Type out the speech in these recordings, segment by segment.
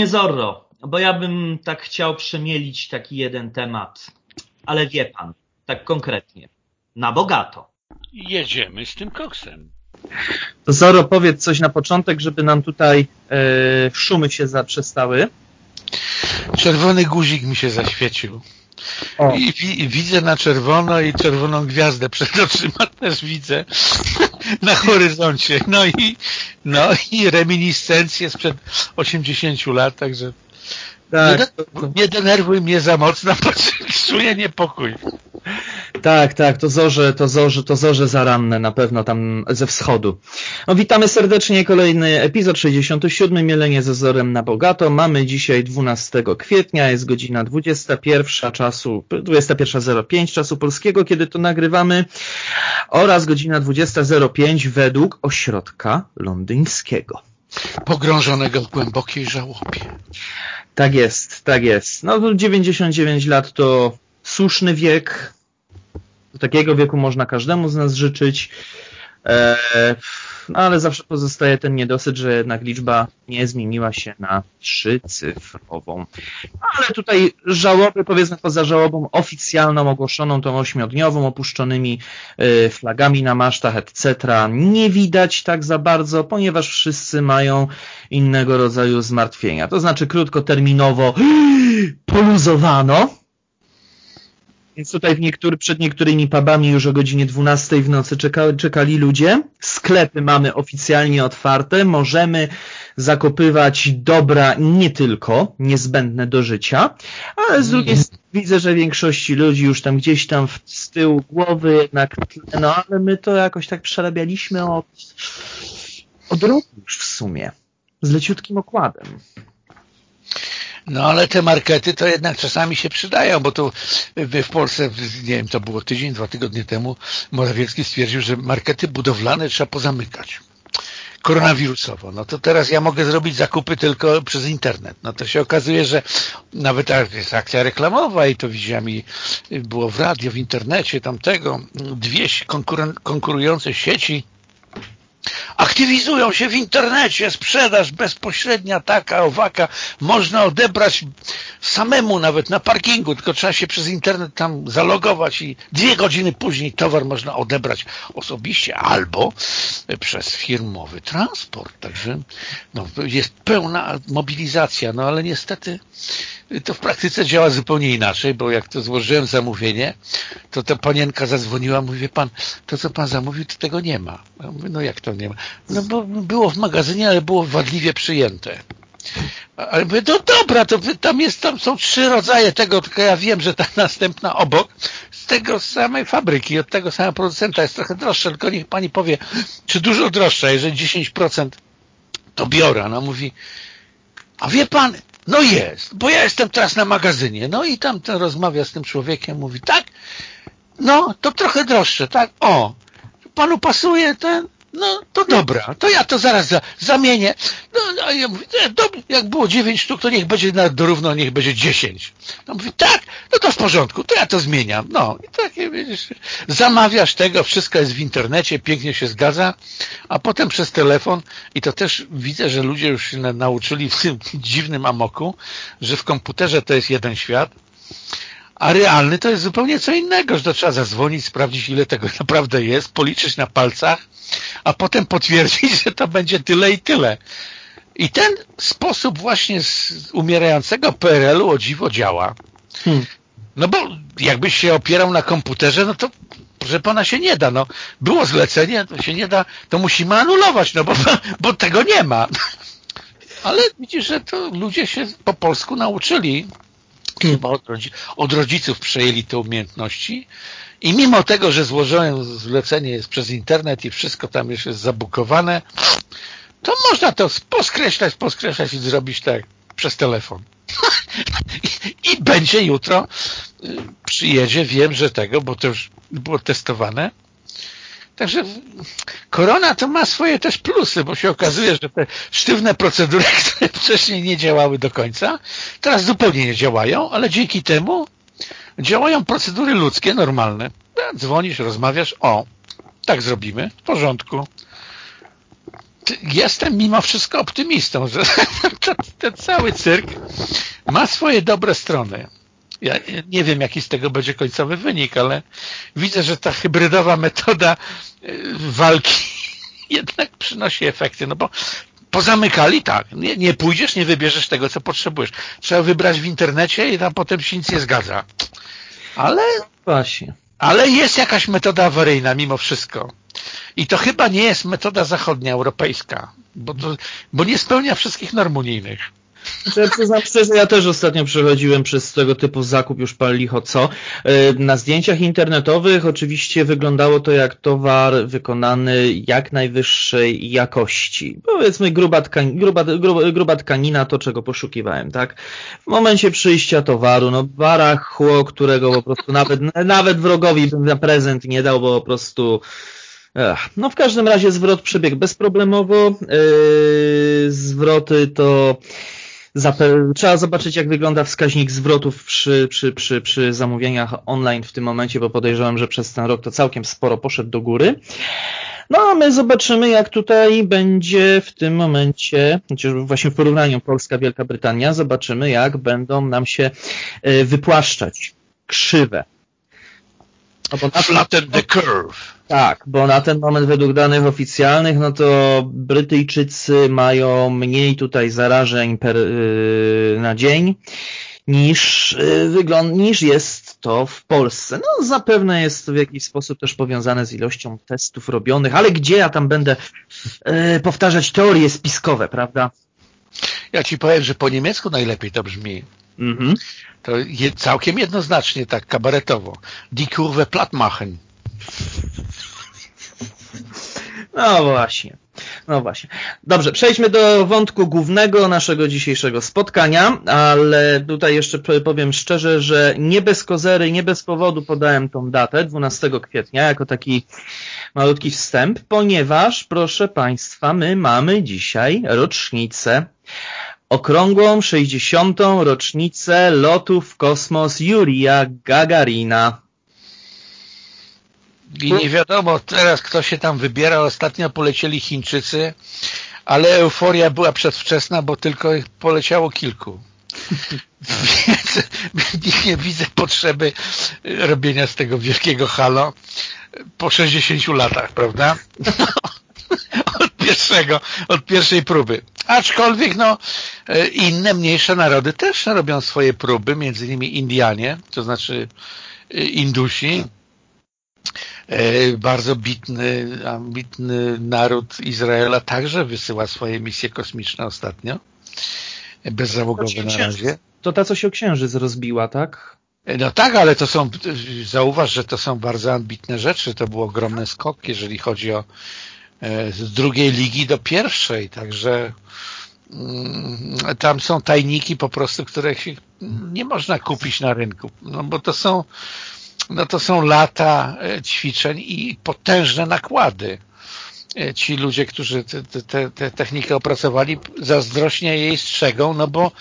Panie Zorro, bo ja bym tak chciał przemielić taki jeden temat, ale wie pan, tak konkretnie, na bogato. Jedziemy z tym koksem. To Zoro, powiedz coś na początek, żeby nam tutaj e, szumy się zaprzestały. Czerwony guzik mi się zaświecił. I, wi- widzę na czerwono i czerwoną gwiazdę przed oczyma też widzę na horyzoncie. No i, no i reminiscencje sprzed 80 lat, także nie, Tak, nie denerwuj mnie za mocno, bo czuję niepokój. Tak, tak, to zorze, to zorze, to zorze zaranne na pewno tam ze wschodu. No, witamy serdecznie, kolejny epizod 67, Mielenie ze Zorem na Bogato. Mamy dzisiaj 12 kwietnia, jest godzina 21 czasu, 21.05 czasu polskiego, kiedy to nagrywamy oraz godzina 20.05 według ośrodka londyńskiego. Pogrążonego w głębokiej żałobie. Tak jest, tak jest. No 99 lat to słuszny wiek. Takiego wieku można każdemu z nas życzyć. E, no ale zawsze pozostaje ten niedosyt, że jednak liczba nie zmieniła się na trzycyfrową. Ale tutaj żałoby, powiedzmy poza żałobą oficjalną, ogłoszoną tą ośmiodniową, opuszczonymi e, flagami na masztach, etc. nie widać tak za bardzo, ponieważ wszyscy mają innego rodzaju zmartwienia. To znaczy krótkoterminowo poluzowano, więc tutaj w niektóry, przed niektórymi pubami już o godzinie 12 w nocy czeka, czekali ludzie. Sklepy mamy oficjalnie otwarte. Możemy zakopywać dobra nie tylko niezbędne do życia, ale z drugiej strony widzę, że większości ludzi już tam gdzieś tam w, z tyłu głowy jednak no ale my to jakoś tak przerabialiśmy od, od roku już w sumie. Z leciutkim okładem. No ale te markety to jednak czasami się przydają, bo tu w Polsce, nie wiem, to było tydzień, dwa tygodnie temu, Morawiecki stwierdził, że markety budowlane trzeba pozamykać. Koronawirusowo. No to teraz ja mogę zrobić zakupy tylko przez internet. No to się okazuje, że nawet jest akcja reklamowa i to widziałem i było w radio, w internecie, tamtego, dwie konkurujące sieci aktywizują się w internecie, sprzedaż bezpośrednia, taka, owaka, można odebrać samemu nawet na parkingu, tylko trzeba się przez internet tam zalogować i dwie godziny później towar można odebrać osobiście albo przez firmowy transport. Także no, jest pełna mobilizacja, no ale niestety to w praktyce działa zupełnie inaczej, bo jak to złożyłem zamówienie, to ta panienka zadzwoniła, mówi, pan, to co pan zamówił, to tego nie ma. Ja mówię, no jak to nie ma? No bo było w magazynie, ale było wadliwie przyjęte. Ale mówię, no dobra, to tam jest, tam są trzy rodzaje tego, tylko ja wiem, że ta następna obok z tego samej fabryki, od tego samego producenta jest trochę droższa, tylko niech pani powie, czy dużo droższa, jeżeli 10% to biorę. Ona mówi, a wie pan, no jest, bo ja jestem teraz na magazynie. No i tam ten rozmawia z tym człowiekiem, mówi, tak, no to trochę droższe, tak, o, panu pasuje ten, no to dobra, to ja to zaraz za, zamienię. No, no ja mówię, jak było 9 sztuk, to niech będzie na dorówno, niech będzie 10. No mówi, tak, no to w porządku, to ja to zmieniam. No i takie, widzisz, zamawiasz tego, wszystko jest w internecie, pięknie się zgadza, a potem przez telefon i to też widzę, że ludzie już się na, nauczyli w tym dziwnym amoku, że w komputerze to jest jeden świat, a realny to jest zupełnie co innego, że to trzeba zadzwonić, sprawdzić ile tego naprawdę jest, policzyć na palcach, a potem potwierdzić, że to będzie tyle i tyle. I ten sposób właśnie z umierającego PRL-u o dziwo działa. Hmm. No bo jakbyś się opierał na komputerze, no to proszę pana się nie da. No, było zlecenie, to się nie da, to musimy anulować, no bo, bo tego nie ma. Ale widzisz, że to ludzie się po polsku nauczyli. Chyba od, rodzi- od rodziców przejęli te umiejętności i mimo tego, że złożone zlecenie jest przez internet i wszystko tam już jest zabukowane, to można to poskreślać, poskreślać i zrobić tak przez telefon. I, I będzie jutro, y, przyjedzie, wiem, że tego, bo to już było testowane. Także korona to ma swoje też plusy, bo się okazuje, że te sztywne procedury, które wcześniej nie działały do końca, teraz zupełnie nie działają, ale dzięki temu działają procedury ludzkie, normalne. Dzwonisz, rozmawiasz, o, tak zrobimy, w porządku. jestem mimo wszystko optymistą, że ten cały cyrk ma swoje dobre strony. Ja nie wiem, jaki z tego będzie końcowy wynik, ale widzę, że ta hybrydowa metoda y, walki jednak przynosi efekty, no bo pozamykali tak, nie, nie pójdziesz, nie wybierzesz tego, co potrzebujesz. Trzeba wybrać w internecie i tam potem się nic nie zgadza. Ale Właśnie. ale jest jakaś metoda awaryjna mimo wszystko. I to chyba nie jest metoda zachodnia, europejska, bo, to, bo nie spełnia wszystkich norm unijnych. Przyznam szczerze, ja też ostatnio przechodziłem przez tego typu zakup już pal licho co. E, Na zdjęciach internetowych oczywiście wyglądało to jak towar wykonany jak najwyższej jakości. Powiedzmy gruba, tkan gruba, gruba, gruba tkanina, to czego poszukiwałem, tak? W momencie przyjścia towaru, no barachło, którego po prostu nawet, nawet wrogowi bym na prezent nie dał, bo po prostu no w każdym razie zwrot przebiegł bezproblemowo. Yy, zwroty to trzeba zobaczyć jak wygląda wskaźnik zwrotów przy, przy, przy, przy zamówieniach online w tym momencie, bo podejrzewam, że przez ten rok to całkiem sporo poszedł do góry. No a my zobaczymy jak tutaj będzie w tym momencie, chociaż właśnie w porównaniu Polska-Wielka Brytania, zobaczymy jak będą nam się yy, wypłaszczać krzywe. No bo na- Flatten the curve. tak, bo na ten moment według danych oficjalnych, no to Brytyjczycy mają mniej tutaj zarażeń per, yy, na dzień niż, yy, wygląd, niż jest to w Polsce. No zapewne jest to w jakiś sposób też powiązane z ilością testów robionych, ale gdzie ja tam będę yy, powtarzać teorie spiskowe, prawda? Ja ci powiem, że po niemiecku najlepiej to brzmi. Mhm. To je, całkiem jednoznacznie, tak kabaretowo. Die Kurve platt machen. No właśnie. No właśnie. Dobrze, przejdźmy do wątku głównego naszego dzisiejszego spotkania, ale tutaj jeszcze powiem szczerze, że nie bez kozery, nie bez powodu podałem tą datę, 12 kwietnia, jako taki malutki wstęp, ponieważ, proszę Państwa, my mamy dzisiaj rocznicę, okrągłą 60. rocznicę lotu w kosmos Jurija Gagarina. I nie wiadomo teraz, kto się tam wybiera. Ostatnio polecieli Chińczycy, ale euforia była przedwczesna, bo tylko ich poleciało kilku. Więc nie widzę potrzeby robienia z tego wielkiego halo po 60 latach, prawda? Od pierwszego, od pierwszej próby. Aczkolwiek no, inne mniejsze narody też robią swoje próby, między innymi Indianie, to znaczy Indusi, bardzo bitny, ambitny naród Izraela także wysyła swoje misje kosmiczne ostatnio. Bezzałogowe na razie. To ta, co się o księżyc rozbiła, tak? No tak, ale to są, zauważ, że to są bardzo ambitne rzeczy. To był ogromny skok, jeżeli chodzi o z drugiej ligi do pierwszej, także tam są tajniki po prostu, których nie można kupić na rynku, no bo to są no to są lata ćwiczeń i potężne nakłady. Ci ludzie, którzy tę technikę opracowali, zazdrośnie jej strzegą, no bo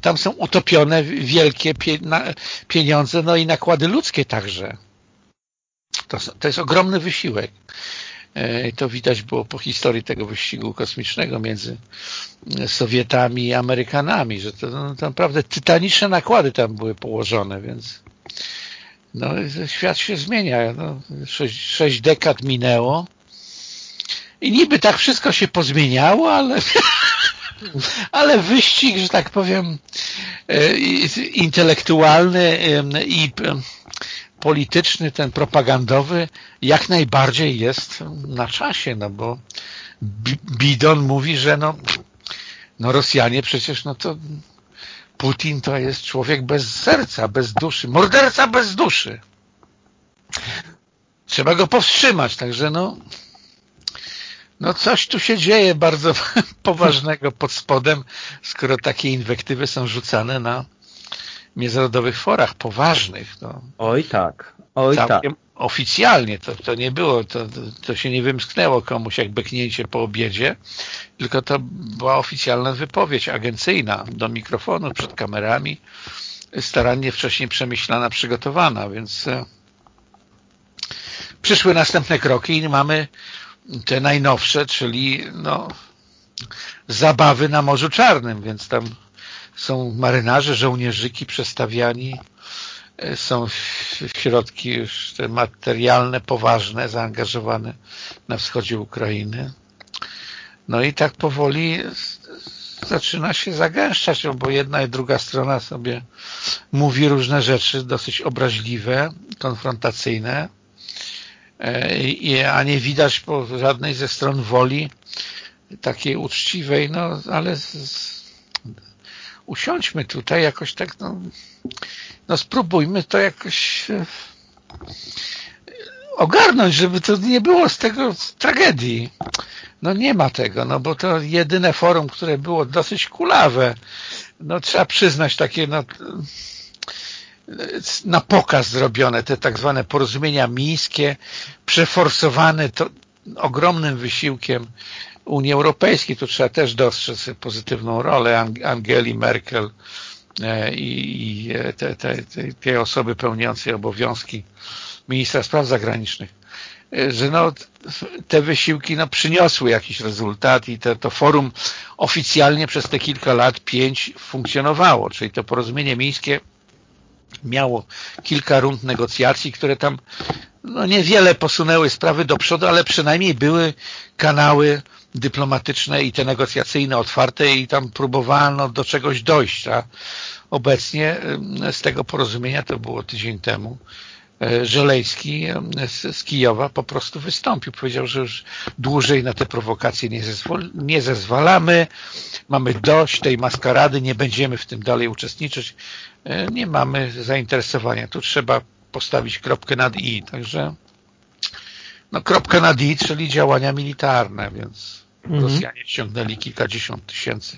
tam są utopione wielkie pieniądze, no i nakłady ludzkie także. To, to jest ogromny wysiłek. To widać było po historii tego wyścigu kosmicznego między Sowietami i Amerykanami, że to, no, to naprawdę tytaniczne nakłady tam były położone, więc no, świat się zmienia. No, sześć, sześć dekad minęło i niby tak wszystko się pozmieniało, ale, ale wyścig, że tak powiem, intelektualny i polityczny, ten propagandowy jak najbardziej jest na czasie, no bo Bidon mówi, że no, no Rosjanie przecież no to Putin to jest człowiek bez serca, bez duszy, morderca bez duszy. Trzeba go powstrzymać, także no no coś tu się dzieje bardzo poważnego pod spodem, skoro takie inwektywy są rzucane na międzynarodowych forach poważnych. No. Oj tak, oj Całkiem tak. Oficjalnie to, to nie było, to, to się nie wymsknęło komuś jak beknięcie po obiedzie, tylko to była oficjalna wypowiedź agencyjna do mikrofonu przed kamerami, starannie wcześniej przemyślana, przygotowana, więc przyszły następne kroki i mamy te najnowsze, czyli no, zabawy na Morzu Czarnym, więc tam są marynarze, żołnierzyki przestawiani, e, są środki już te materialne, poważne, zaangażowane na wschodzie Ukrainy. No i tak powoli zaczyna się zagęszczać, bo jedna i druga strona sobie mówi różne rzeczy dosyć obraźliwe, konfrontacyjne, e, a nie widać po żadnej ze stron woli takiej uczciwej, no ale usiądźmy tutaj jakoś tak, no, no spróbujmy to jakoś e, ogarnąć, żeby to nie było z tego tragedii. No nie ma tego, no bo to jedyne forum, które było dosyć kulawe. No trzeba przyznać takie no, na pokaz zrobione, te tak zwane porozumienia mińskie, przeforsowane to ogromnym wysiłkiem Unii Europejskiej. Tu trzeba też dostrzec pozytywną rolę Angeli Merkel e, i te, te, te, te osoby pełniące obowiązki ministra spraw zagranicznych, e, że no, te wysiłki no, przyniosły jakiś rezultat i te, to forum oficjalnie przez te kilka lat, pięć funkcjonowało, czyli to porozumienie mińskie miało kilka rund negocjacji, które tam no, niewiele posunęły sprawy do przodu, ale przynajmniej były kanały dyplomatyczne i te negocjacyjne otwarte i tam próbowano do czegoś dojść. A obecnie z tego porozumienia, to było tydzień temu, E, Żelejski z, z Kijowa po prostu wystąpił. Powiedział, że już dłużej na te prowokacje nie, zezwol, nie zezwalamy, mamy dość tej maskarady, nie będziemy w tym dalej uczestniczyć, nie mamy zainteresowania. Tu trzeba postawić kropkę nad i. Także no kropkę nad i, czyli działania militarne, więc. Rosjanie ściągnęli kilkadziesiąt tysięcy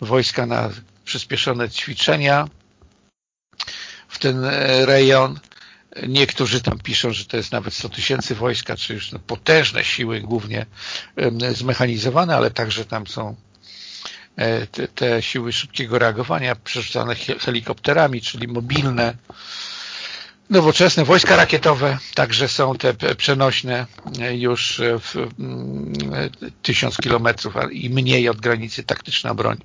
wojska na przyspieszone ćwiczenia w ten e, rejon. Niektórzy tam piszą, że to jest nawet 100 tysięcy wojska, czy już no, potężne siły, głównie zmechanizowane, ale także tam są e, te, te siły szybkiego reagowania przerzucane helikopterami, czyli mobilne, nowoczesne wojska rakietowe, także są te przenośne e, już w mm, tysiąc kilometrów i mniej od granicy taktyczna broń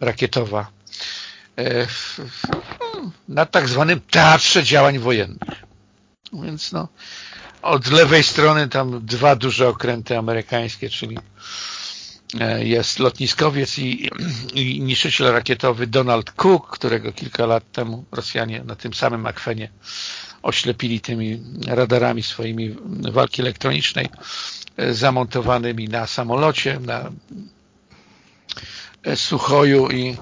rakietowa E, na tak zwanym teatrze działań wojennych. Więc no, od lewej strony tam dwa duże okręty amerykańskie, czyli e, jest lotniskowiec i, i niszczyciel rakietowy Donald Cook, którego kilka lat temu Rosjanie na tym samym akwenie oślepili tymi radarami swoimi walki elektronicznej e, zamontowanymi na samolocie, na Suchoju i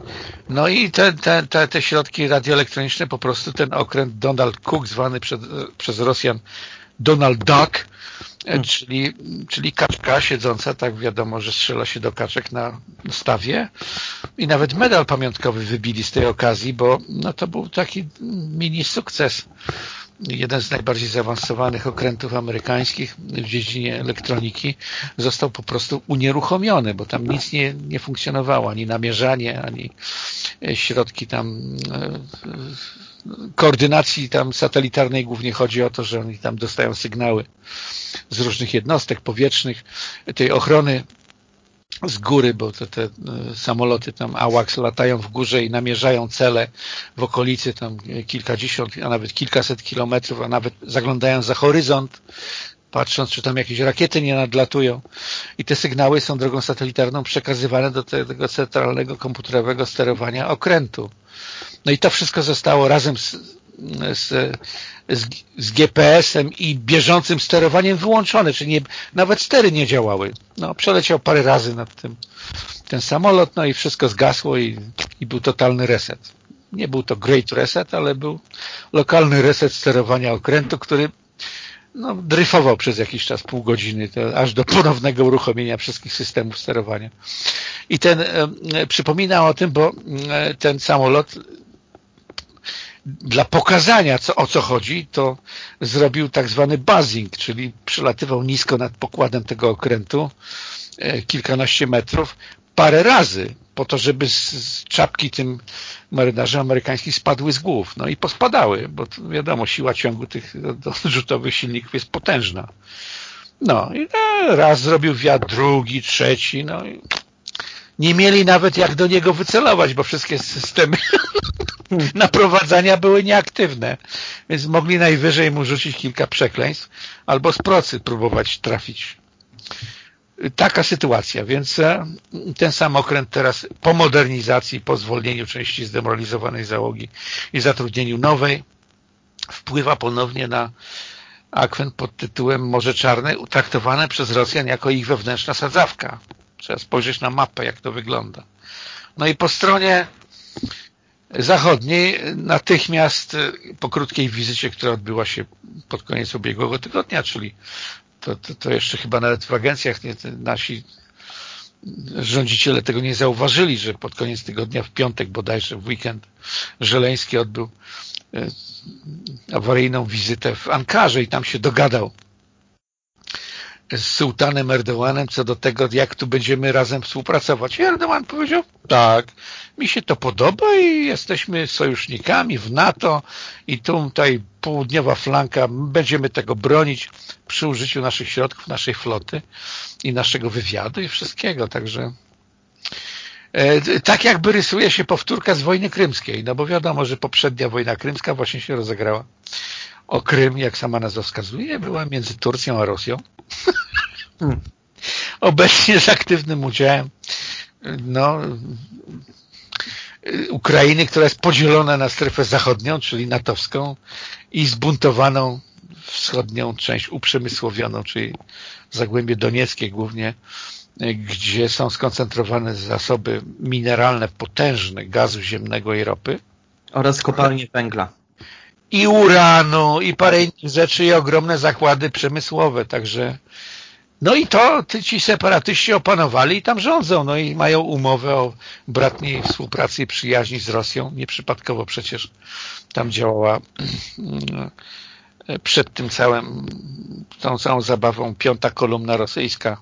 no i te, te, te, te środki radioelektroniczne po prostu ten okręt Donald Cook zwany przed, przez Rosjan Donald Duck hmm. czyli, czyli kaczka siedząca, tak wiadomo, że strzela się do kaczek na stawie i nawet medal pamiątkowy wybili z tej okazji, bo no to był taki mini sukces jeden z najbardziej zaawansowanych okrętów amerykańskich w dziedzinie elektroniki został po prostu unieruchomiony, bo tam nic nie, nie funkcjonowało, ani namierzanie, ani środki tam e, koordynacji tam satelitarnej głównie chodzi o to, że oni tam dostają sygnały z różnych jednostek powietrznych, tej ochrony z góry, bo te, te, samoloty tam AWACS latają w górze i namierzają cele w okolicy tam kilkadziesiąt, a nawet kilkaset kilometrów, a nawet zaglądają za horyzont, patrząc, czy tam jakieś rakiety nie nadlatują. I te sygnały są drogą satelitarną przekazywane do tego centralnego komputerowego sterowania okrętu. No i to wszystko zostało razem z, z z, z GPS-em i bieżącym sterowaniem wyłączone, czyli nie, nawet stery nie działały. No, przeleciał parę razy nad tym ten samolot, no i wszystko zgasło i, i był totalny reset. Nie był to great reset, ale był lokalny reset sterowania okrętu, który no, dryfował przez jakiś czas, pół godziny, to aż do ponownego uruchomienia wszystkich systemów sterowania. I ten e, przypomina o tym, bo e, ten samolot dla pokazania, co, o co chodzi, to zrobił tak zwany buzzing, czyli przelatywał nisko nad pokładem tego okrętu, e, kilkanaście metrów, parę razy, po to, żeby z czapki tym marynarzy amerykańskich spadły z głów. No i pospadały, bo wiadomo, siła ciągu tych rzutowych silników jest potężna. No i no, raz zrobił wiatr, drugi, trzeci, no i nie mieli nawet jak do niego wycelować, bo wszystkie systemy naprowadzania były nieaktywne, więc mogli najwyżej mu rzucić kilka przekleństw albo z procy próbować trafić. Taka sytuacja, więc e, ten sam okręt teraz po modernizacji, po zwolnieniu części zdemoralizowanej załogi i zatrudnieniu nowej wpływa ponownie na akwen pod tytułem Morze Czarne, utraktowane przez Rosjan jako ich wewnętrzna sadzawka. Trzeba spojrzeć na mapę, jak to wygląda. No i po stronie zachodniej natychmiast e, po krótkiej wizycie, która odbyła się pod koniec ubiegłego tygodnia, czyli to, to, to jeszcze chyba nawet w agencjach nie, nasi rządziciele tego nie zauważyli, że pod koniec tygodnia w piątek bodajże w weekend Żeleński odbył e, awaryjną wizytę w Ankarze i tam się dogadał z sułtanem Erdoganem co do tego, jak tu będziemy razem współpracować. I Erdogan powiedział, tak, mi się to podoba i jesteśmy sojusznikami w NATO i tutaj południowa flanka, będziemy tego bronić przy użyciu naszych środków, naszej floty i naszego wywiadu i wszystkiego, także e, tak jakby rysuje się powtórka z wojny krymskiej, no bo wiadomo, że poprzednia wojna krymska właśnie się rozegrała o Krym, jak sama nazwa wskazuje, była między Turcją a Rosją. Hmm. Obecnie z aktywnym udziałem no, Ukrainy, która jest podzielona na strefę zachodnią, czyli natowską i zbuntowaną wschodnią część uprzemysłowioną, czyli Zagłębie Donieckie głównie, gdzie są skoncentrowane zasoby mineralne potężne gazu ziemnego i ropy. Oraz kopalnie węgla i uranu, i parę innych rzeczy, i ogromne zakłady przemysłowe, także. No i to ci separatyści opanowali i tam rządzą, no i mają umowę o bratniej współpracy i przyjaźni z Rosją, nieprzypadkowo przecież tam działała przed tym całym, tą całą zabawą piąta kolumna rosyjska,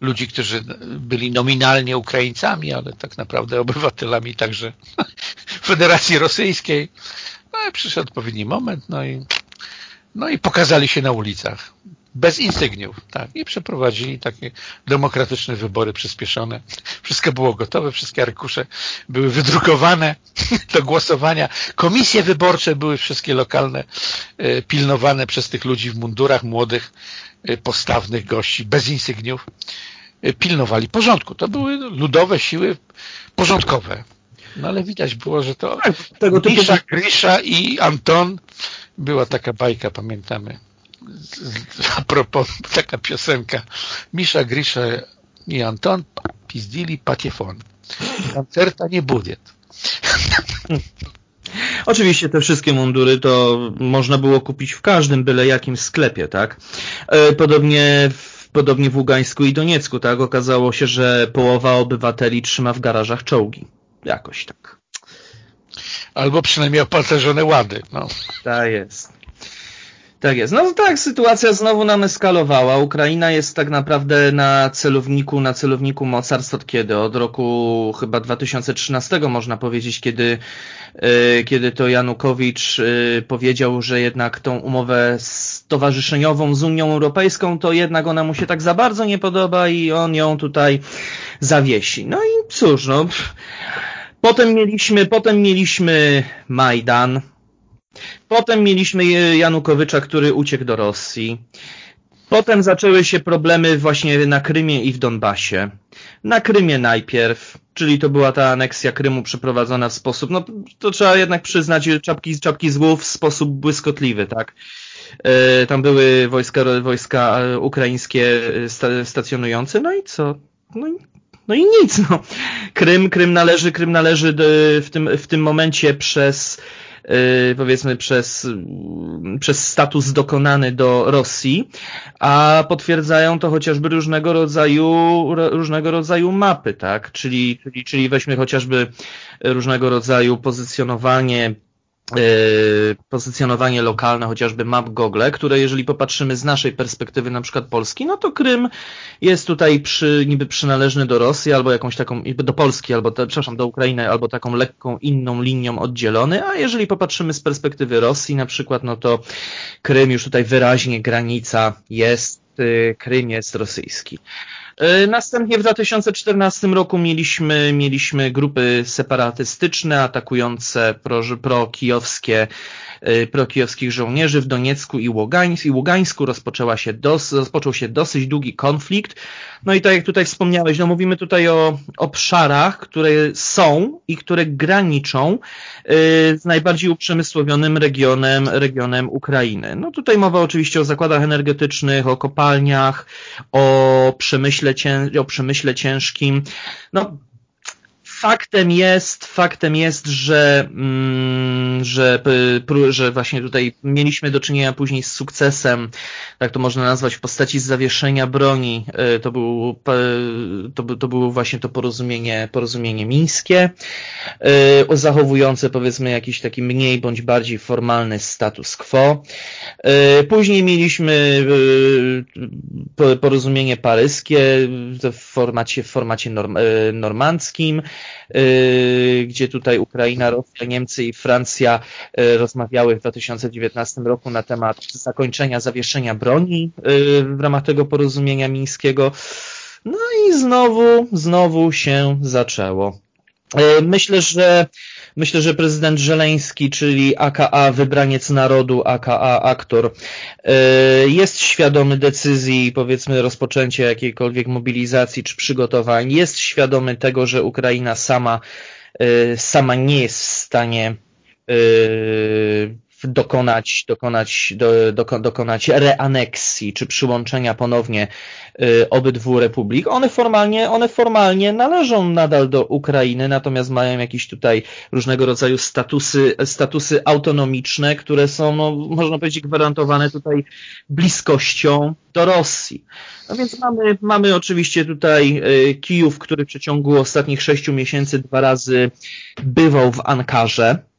ludzi, którzy byli nominalnie Ukraińcami, ale tak naprawdę obywatelami także Federacji Rosyjskiej. No i przyszedł odpowiedni moment, no i, no i pokazali się na ulicach. Bez insygniów, tak. I przeprowadzili takie demokratyczne wybory przyspieszone. Wszystko było gotowe, wszystkie arkusze były wydrukowane do głosowania. Komisje wyborcze były wszystkie lokalne, e, pilnowane przez tych ludzi w mundurach młodych, e, postawnych gości, bez insygniów. E, pilnowali porządku. To były ludowe siły porządkowe. No ale widać było, że to tak. Misza, Grisza i Anton była taka bajka, pamiętamy a propos, taka piosenka. Misza, Grisza i Anton pizdili patiefon. Koncerta nie budiet. Oczywiście te wszystkie mundury to można było kupić w każdym byle jakim sklepie, tak? E, podobnie w Podobnie w Ługańsku i Doniecku, tak? Okazało się, że połowa obywateli trzyma w garażach czołgi. Jakoś tak. Albo przynajmniej opancerzone łady. No. Tak jest. Tak jest. No tak, sytuacja znowu nam eskalowała. Ukraina jest tak naprawdę na celowniku, na celowniku mocarstw od kiedy? Od roku chyba 2013 można powiedzieć, kiedy, yy, kiedy to Janukowicz yy, powiedział, że jednak tą umowę stowarzyszeniową z Unią Europejską, to jednak ona mu się tak za bardzo nie podoba i on ją tutaj zawiesi. No i cóż, no. Potem mieliśmy, potem mieliśmy Majdan, Potem mieliśmy Janukowycza, który uciekł do Rosji. Potem zaczęły się problemy właśnie na Krymie i w Donbasie. Na Krymie najpierw, czyli to była ta aneksja Krymu przeprowadzona w sposób, no to trzeba jednak przyznać, czapki, czapki z głów w sposób błyskotliwy, tak. E, tam były wojska, wojska ukraińskie stacjonujące, no i co? No i, no i nic, no. Krym, Krym należy, Krym należy w tym, w tym momencie przez powiedzmy przez, przez status dokonany do Rosji, a potwierdzają to chociażby różnego rodzaju, różnego rodzaju mapy, tak? Czyli, czyli, czyli weźmy chociażby różnego rodzaju pozycjonowanie pozycjonowanie lokalne, chociażby map Google, które jeżeli popatrzymy z naszej perspektywy, na przykład Polski, no to Krym jest tutaj przy, niby przynależny do Rosji albo jakąś taką, do Polski, albo, przepraszam, do Ukrainy, albo taką lekką inną linią oddzielony, a jeżeli popatrzymy z perspektywy Rosji na przykład, no to Krym już tutaj wyraźnie granica jest, Krym jest rosyjski. E, następnie w 2014 roku mieliśmy, mieliśmy grupy separatystyczne atakujące pro-kijowskie Y, prokijowskich żołnierzy w Doniecku i Ługańsku, i Ługańsku rozpoczęła się dos, rozpoczął się dosyć długi konflikt. No i tak jak tutaj wspomniałeś, no mówimy tutaj o obszarach, które są i które graniczą y, z najbardziej uprzemysłowionym regionem, regionem Ukrainy. No tutaj mowa oczywiście o zakładach energetycznych, o kopalniach, o przemyśle, cię, o przemyśle ciężkim. No faktem jest, faktem jest, że, mm, że, że właśnie tutaj mieliśmy do czynienia później z sukcesem, tak to można nazwać, w postaci zawieszenia broni. E, to, był, to, to było właśnie to porozumienie, porozumienie mińskie, zachowujące powiedzmy jakiś taki mniej bądź bardziej formalny status quo. Później mieliśmy porozumienie paryskie w formacie, w formacie norm, normandzkim, Y, gdzie tutaj Ukraina, Rosja, Niemcy i Francja y, rozmawiały w 2019 roku na temat zakończenia zawieszenia broni y, w ramach tego porozumienia mińskiego. No i znowu, znowu się zaczęło. Myślę, że Myślę, że prezydent Żeleński, czyli AKA wybraniec narodu, AKA aktor, e, jest świadomy decyzji, powiedzmy, rozpoczęcia jakiejkolwiek mobilizacji czy przygotowań, jest świadomy tego, że Ukraina sama, e, sama nie jest w stanie e, dokonać, dokonać, do, do, dokonać reaneksji czy przyłączenia ponownie y, obydwu republik. One formalnie, one formalnie należą nadal do Ukrainy, natomiast mają jakieś tutaj różnego rodzaju statusy, statusy autonomiczne, które są, no, można powiedzieć, gwarantowane tutaj bliskością do Rosji. No więc mamy, mamy oczywiście tutaj y, Kijów, który w przeciągu ostatnich sześciu miesięcy dwa razy bywał w Ankarze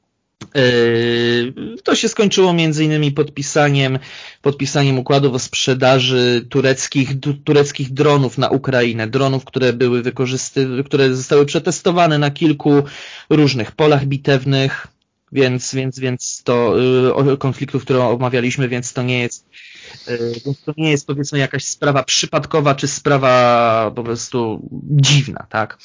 to się skończyło między innymi podpisaniem, podpisaniem układów o sprzedaży tureckich, tureckich dronów na Ukrainę. Dronów, które były wykorzystywane, które zostały przetestowane na kilku różnych polach bitewnych, więc, więc, więc to yy, konfliktów, które omawialiśmy, więc to nie jest więc to nie jest powiedzmy jakaś sprawa przypadkowa, czy sprawa po prostu dziwna, tak?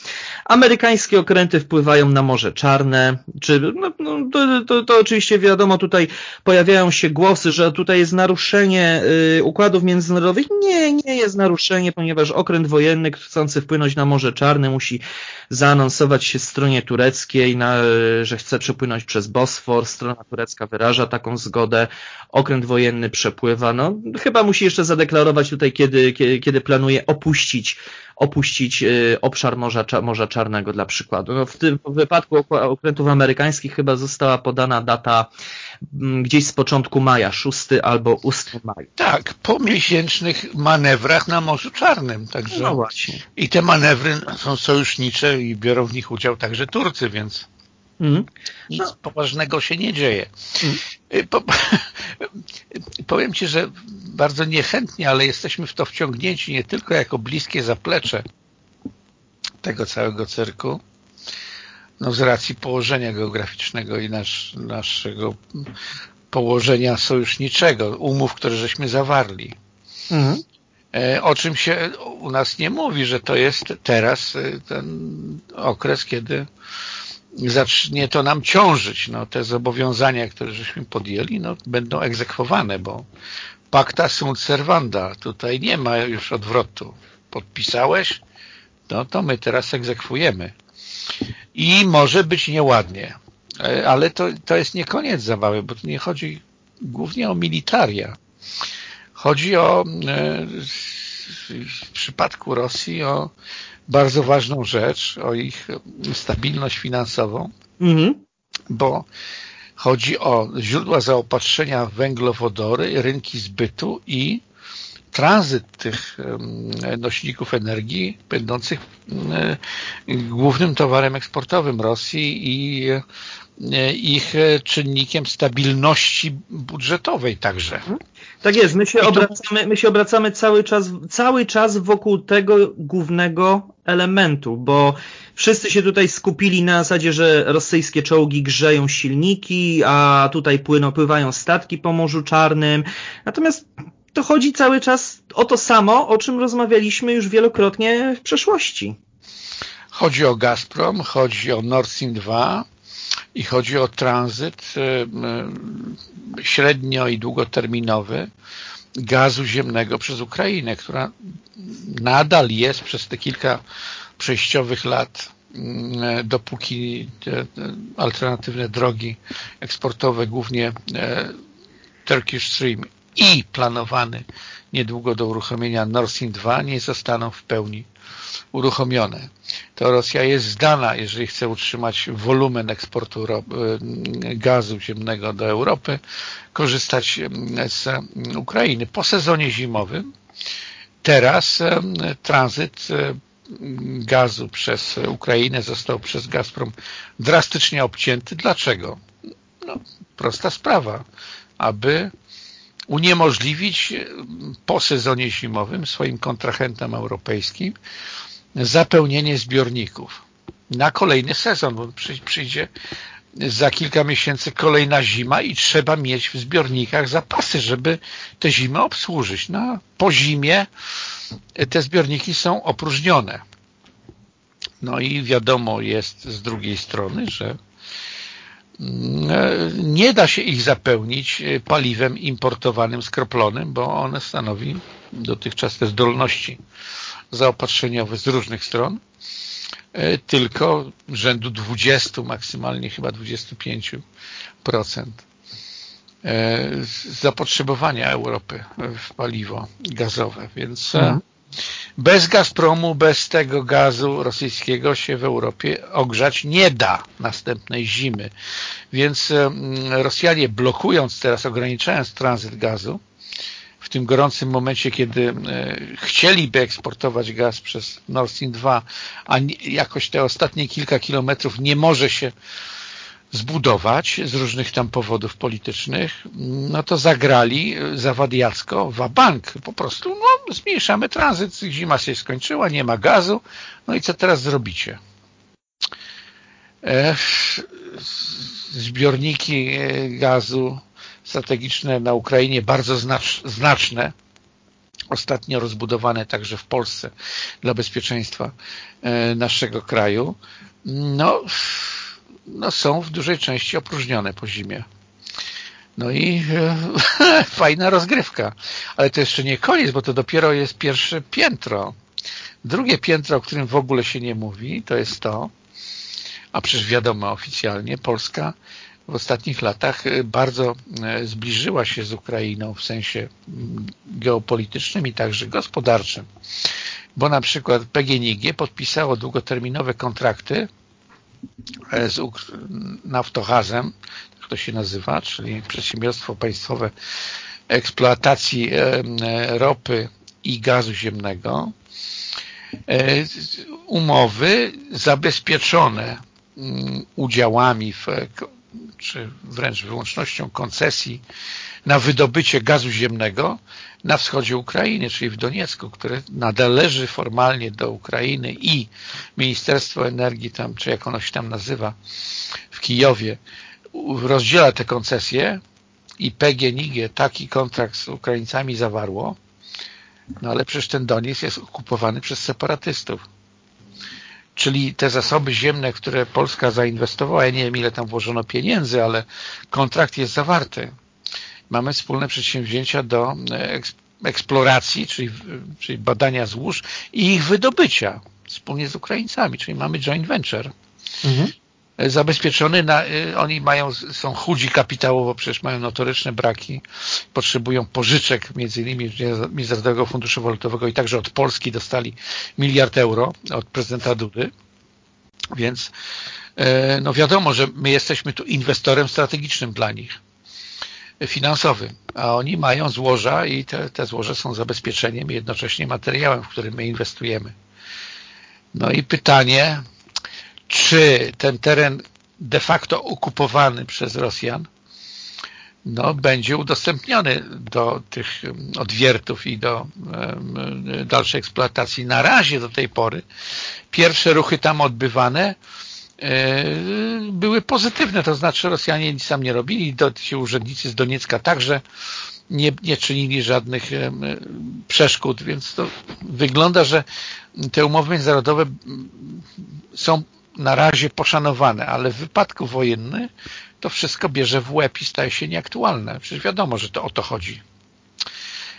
Amerykańskie okręty wpływają na Morze Czarne, czy no, no to, to, to, oczywiście wiadomo, tutaj pojawiają się głosy, że tutaj jest naruszenie y, układów międzynarodowych. Nie, nie jest naruszenie, ponieważ okręt wojenny chcący wpłynąć na Morze Czarne musi zaanonsować się stronie tureckiej, na, że chce przepłynąć przez Bosfor. Strona turecka wyraża taką zgodę. Okręt wojenny przepływa. No, chyba musi jeszcze zadeklarować tutaj, kiedy, kiedy, kiedy planuje opuścić, opuścić y, obszar Morza, Morza Czarnego dla przykładu. No, w tym wypadku okrętów amerykańskich chyba została podana data mm, gdzieś z początku maja, 6 albo 8 maja. Tak, po miesięcznych manewrach na Morzu Czarnym. Także no właśnie. I te manewry są sojusznicze i biorą w nich udział także Turcy, więc Mm. Nic no. poważnego się nie dzieje. Mm. Po, powiem Ci, że bardzo niechętnie, ale jesteśmy w to wciągnięci nie tylko jako bliskie zaplecze tego całego cyrku, no z racji położenia geograficznego i nasz, naszego położenia sojuszniczego, umów, które żeśmy zawarli. Mm. O czym się u nas nie mówi, że to jest teraz e, ten okres, kiedy zacznie to nam ciążyć. No, te zobowiązania, które żeśmy podjęli, no, będą egzekwowane, bo pacta sunt servanda. Tutaj nie ma już odwrotu. Podpisałeś, no to my teraz egzekwujemy. I może być nieładnie. E, ale to, to jest nie koniec zabawy, bo tu nie chodzi głównie o militaria. Chodzi o e, w przypadku Rosji o bardzo ważną rzecz, o ich stabilność finansową, mhm. bo chodzi o źródła zaopatrzenia w węglowodory, rynki zbytu i tranzyt tych nośników energii będących głównym towarem eksportowym Rosji i ich czynnikiem stabilności budżetowej także. Tak jest, my się, obracamy, my się obracamy cały czas, cały czas wokół tego głównego elementu, bo wszyscy się tutaj skupili na zasadzie, że rosyjskie czołgi grzeją silniki, a tutaj płyną, pływają statki po Morzu Czarnym. Natomiast to chodzi cały czas o to samo, o czym rozmawialiśmy już wielokrotnie w przeszłości. Chodzi o Gazprom, chodzi o Nord Stream 2 i chodzi o tranzyt średnio i długoterminowy gazu ziemnego przez Ukrainę, która nadal jest przez te kilka przejściowych lat, mm, dopóki te alternatywne drogi eksportowe, głównie Turkish Stream i planowany niedługo do uruchomienia Nord Stream 2 nie zostaną w pełni uruchomione. To Rosja jest zdana, jeżeli chce utrzymać wolumen eksportu e, gazu ziemnego do Europy, korzystać z Ukrainy. Po sezonie zimowym teraz tranzyt gazu przez Ukrainę został przez Gazprom drastycznie obcięty. Dlaczego? No, prosta sprawa. Aby uniemożliwić po sezonie zimowym swoim kontrahentom europejskim zapełnienie zbiorników na kolejny sezon, bo przyjdzie za kilka miesięcy kolejna zima i trzeba mieć w zbiornikach zapasy, żeby tę zimę obsłużyć. No, po zimie te zbiorniki są opróżnione. No i wiadomo jest z drugiej strony, że mm, nie da się ich zapełnić paliwem importowanym, skroplonym, bo one stanowi dotychczas te zdolności zaopatrzeniowe z różnych stron, e, tylko rzędu 20, maksymalnie chyba 25% e, zapotrzebowania Europy w paliwo gazowe, więc e, mhm. bez Gazpromu, bez tego gazu rosyjskiego się w Europie ogrzać nie da następnej zimy. Więc Rosjanie blokując teraz, ograniczając tranzyt gazu, w tym gorącym momencie, kiedy e, chcieliby eksportować gaz przez Nord Stream 2, a jakoś te ostatnie kilka kilometrów nie może się zbudować z różnych tam powodów politycznych, no to zagrali e, zawadiacko w bank. Po prostu no, zmniejszamy tranzyt, zima się skończyła, nie ma gazu, no i co teraz zrobicie? E, zbiorniki gazu strategiczne na Ukrainie, bardzo znaczne, ostatnio rozbudowane także w Polsce dla bezpieczeństwa e, naszego kraju, no, no są w dużej części opróżnione po zimie. No i e, fajna rozgrywka. Ale to jeszcze nie koniec, bo to dopiero jest pierwsze piętro. Drugie piętro, o którym w ogóle się nie mówi, to jest to, a przecież wiadomo oficjalnie, Polska w ostatnich latach y, bardzo y, zbliżyła się z Ukrainą w sensie mm, geopolitycznym i także gospodarczym. Bo na przykład PGNiG podpisało długoterminowe kontrakty e, z Naftogazem, tak to się nazywa, czyli przedsiębiorstwo państwowe eksploatacji e, ropy i gazu ziemnego, e, umowy zabezpieczone mm, udziałami w czy wręcz wyłącznością koncesji na wydobycie gazu ziemnego na wschodzie Ukrainy, czyli w Doniecku, które nadal leży formalnie do Ukrainy i Ministerstwo Energii tam, czy jak ono się tam nazywa, w Kijowie rozdziela te koncesje i PGNiG taki kontrakt z Ukraińcami zawarło, no ale przecież ten Donieck jest okupowany przez separatystów czyli te zasoby ziemne, które Polska zainwestowała, ja nie wiem ile tam włożono pieniędzy, ale kontrakt jest zawarty. Mamy wspólne przedsięwzięcia do eksploracji, czyli, czyli badania złóż i ich wydobycia wspólnie z Ukraińcami, czyli mamy joint venture. Mhm zabezpieczony, na, y, oni mają, są chudzi kapitałowo, przecież mają notoryczne braki, potrzebują pożyczek, między innymi Międzynarodowego Funduszu Walutowego i także od Polski dostali miliard euro od prezydenta Dudy, więc e, no wiadomo, że my jesteśmy tu inwestorem strategicznym dla nich. finansowym, a oni mają złoża i te, te złoża są zabezpieczeniem i jednocześnie materiałem, w którym my inwestujemy. No i pytanie, czy ten teren de facto okupowany przez Rosjan no, będzie udostępniony do tych odwiertów i do dalszej eksploatacji. Na razie do tej pory pierwsze ruchy tam odbywane e, były pozytywne, to znaczy Rosjanie nic tam nie robili, do, ci urzędnicy z Doniecka także nie, nie czynili żadnych przeszkód, więc to wygląda, że te umowy międzynarodowe są na razie poszanowane, ale w wypadku wojennym to wszystko bierze w łeb i staje się nieaktualne. Przecież wiadomo, że to o to chodzi.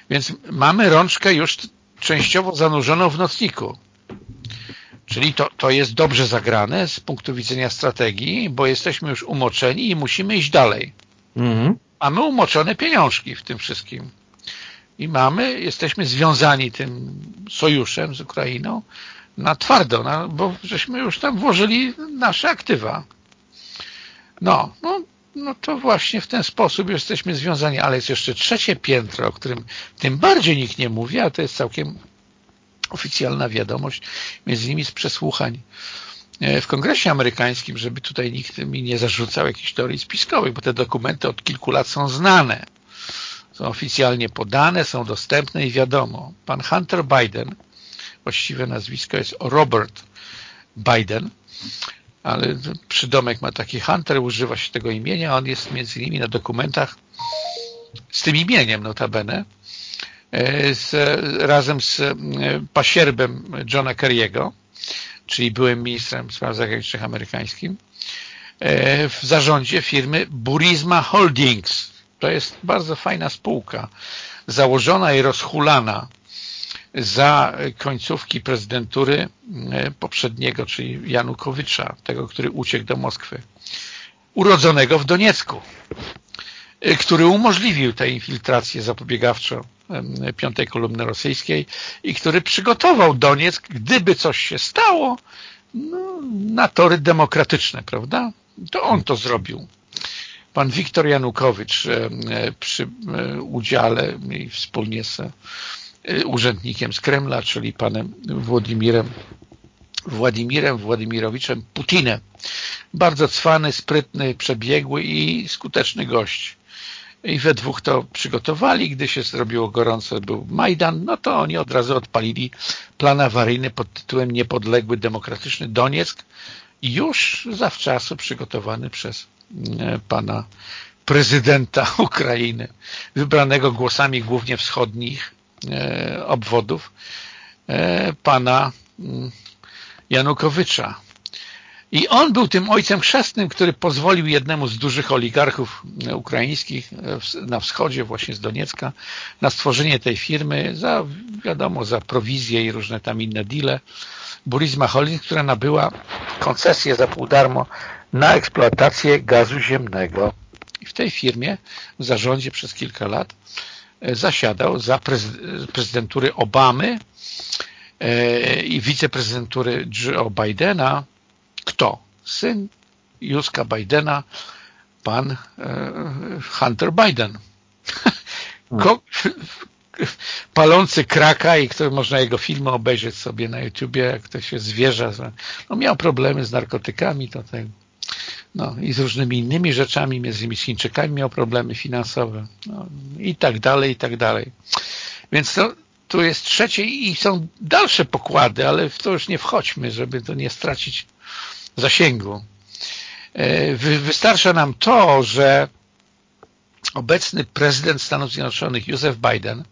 Więc mamy rączkę już częściowo zanurzoną w nocniku. Czyli to, to jest dobrze zagrane z punktu widzenia strategii, bo jesteśmy już umoczeni i musimy iść dalej. Mhm. Mamy umoczone pieniążki w tym wszystkim. I mamy, jesteśmy związani tym sojuszem z Ukrainą na twardo, na, bo żeśmy już tam włożyli nasze aktywa. No, no, no to właśnie w ten sposób jesteśmy związani, ale jest jeszcze trzecie piętro, o którym tym bardziej nikt nie mówi, a to jest całkiem oficjalna wiadomość, między innymi z przesłuchań e, w kongresie amerykańskim, żeby tutaj nikt mi nie zarzucał jakichś teorii spiskowych, bo te dokumenty od kilku lat są znane, są oficjalnie podane, są dostępne i wiadomo. Pan Hunter Biden, właściwe nazwisko jest Robert Biden, ale przydomek ma taki Hunter, używa się tego imienia, on jest między innymi na dokumentach z tym imieniem notabene, e, z, razem z e, pasierbem Johna Kerry'ego, czyli byłym ministrem spraw zagranicznych amerykańskim, e, w zarządzie firmy Burisma Holdings. To jest bardzo fajna spółka, założona i rozhulana za końcówki prezydentury e, poprzedniego, czyli Janukowycza, tego, który uciekł do Moskwy, urodzonego w Doniecku, e, który umożliwił tę infiltrację zapobiegawczą piątej kolumny rosyjskiej i który przygotował Donieck, gdyby coś się stało, no, na tory demokratyczne, prawda? To on to zrobił. Pan Wiktor Janukowicz e, przy udziale i wspólnie z urzędnikiem z Kremla, czyli panem Władimirem Władimirem Władimirowiczem Putinem. Bardzo cwany, sprytny, przebiegły i skuteczny gość. I we dwóch to przygotowali. Gdy się zrobiło gorąco, był Majdan, no to oni od razu odpalili plan awaryjny pod tytułem Niepodległy Demokratyczny Donieck, już zawczasu przygotowany przez e, pana prezydenta Ukrainy, wybranego głosami głównie wschodnich obwodów e, pana mm, Janukowycza. I on był tym ojcem chrzestnym, który pozwolił jednemu z dużych oligarchów ukraińskich na wschodzie, właśnie z Doniecka, na stworzenie tej firmy za, wiadomo, za prowizję i różne tam inne deale. Burisma Holding, która nabyła koncesję za pół darmo na eksploatację gazu ziemnego. I w tej firmie, w zarządzie przez kilka lat, zasiadał za prezydentury Obamy e, i wiceprezydentury Joe Bidena. Kto? Syn Juska Bidena, pan e, Hunter Biden. Hmm. palący kraka i który można jego filmy obejrzeć sobie na YouTubie, jak to się zwierza. No miał problemy z narkotykami, to tak no, i z różnymi innymi rzeczami, między innymi z Chińczykami miał problemy finansowe no, i tak dalej, i tak dalej. Więc to, tu jest trzecie i są dalsze pokłady, ale w to już nie wchodźmy, żeby to nie stracić zasięgu. E, wystarcza nam to, że obecny prezydent Stanów Zjednoczonych Józef Biden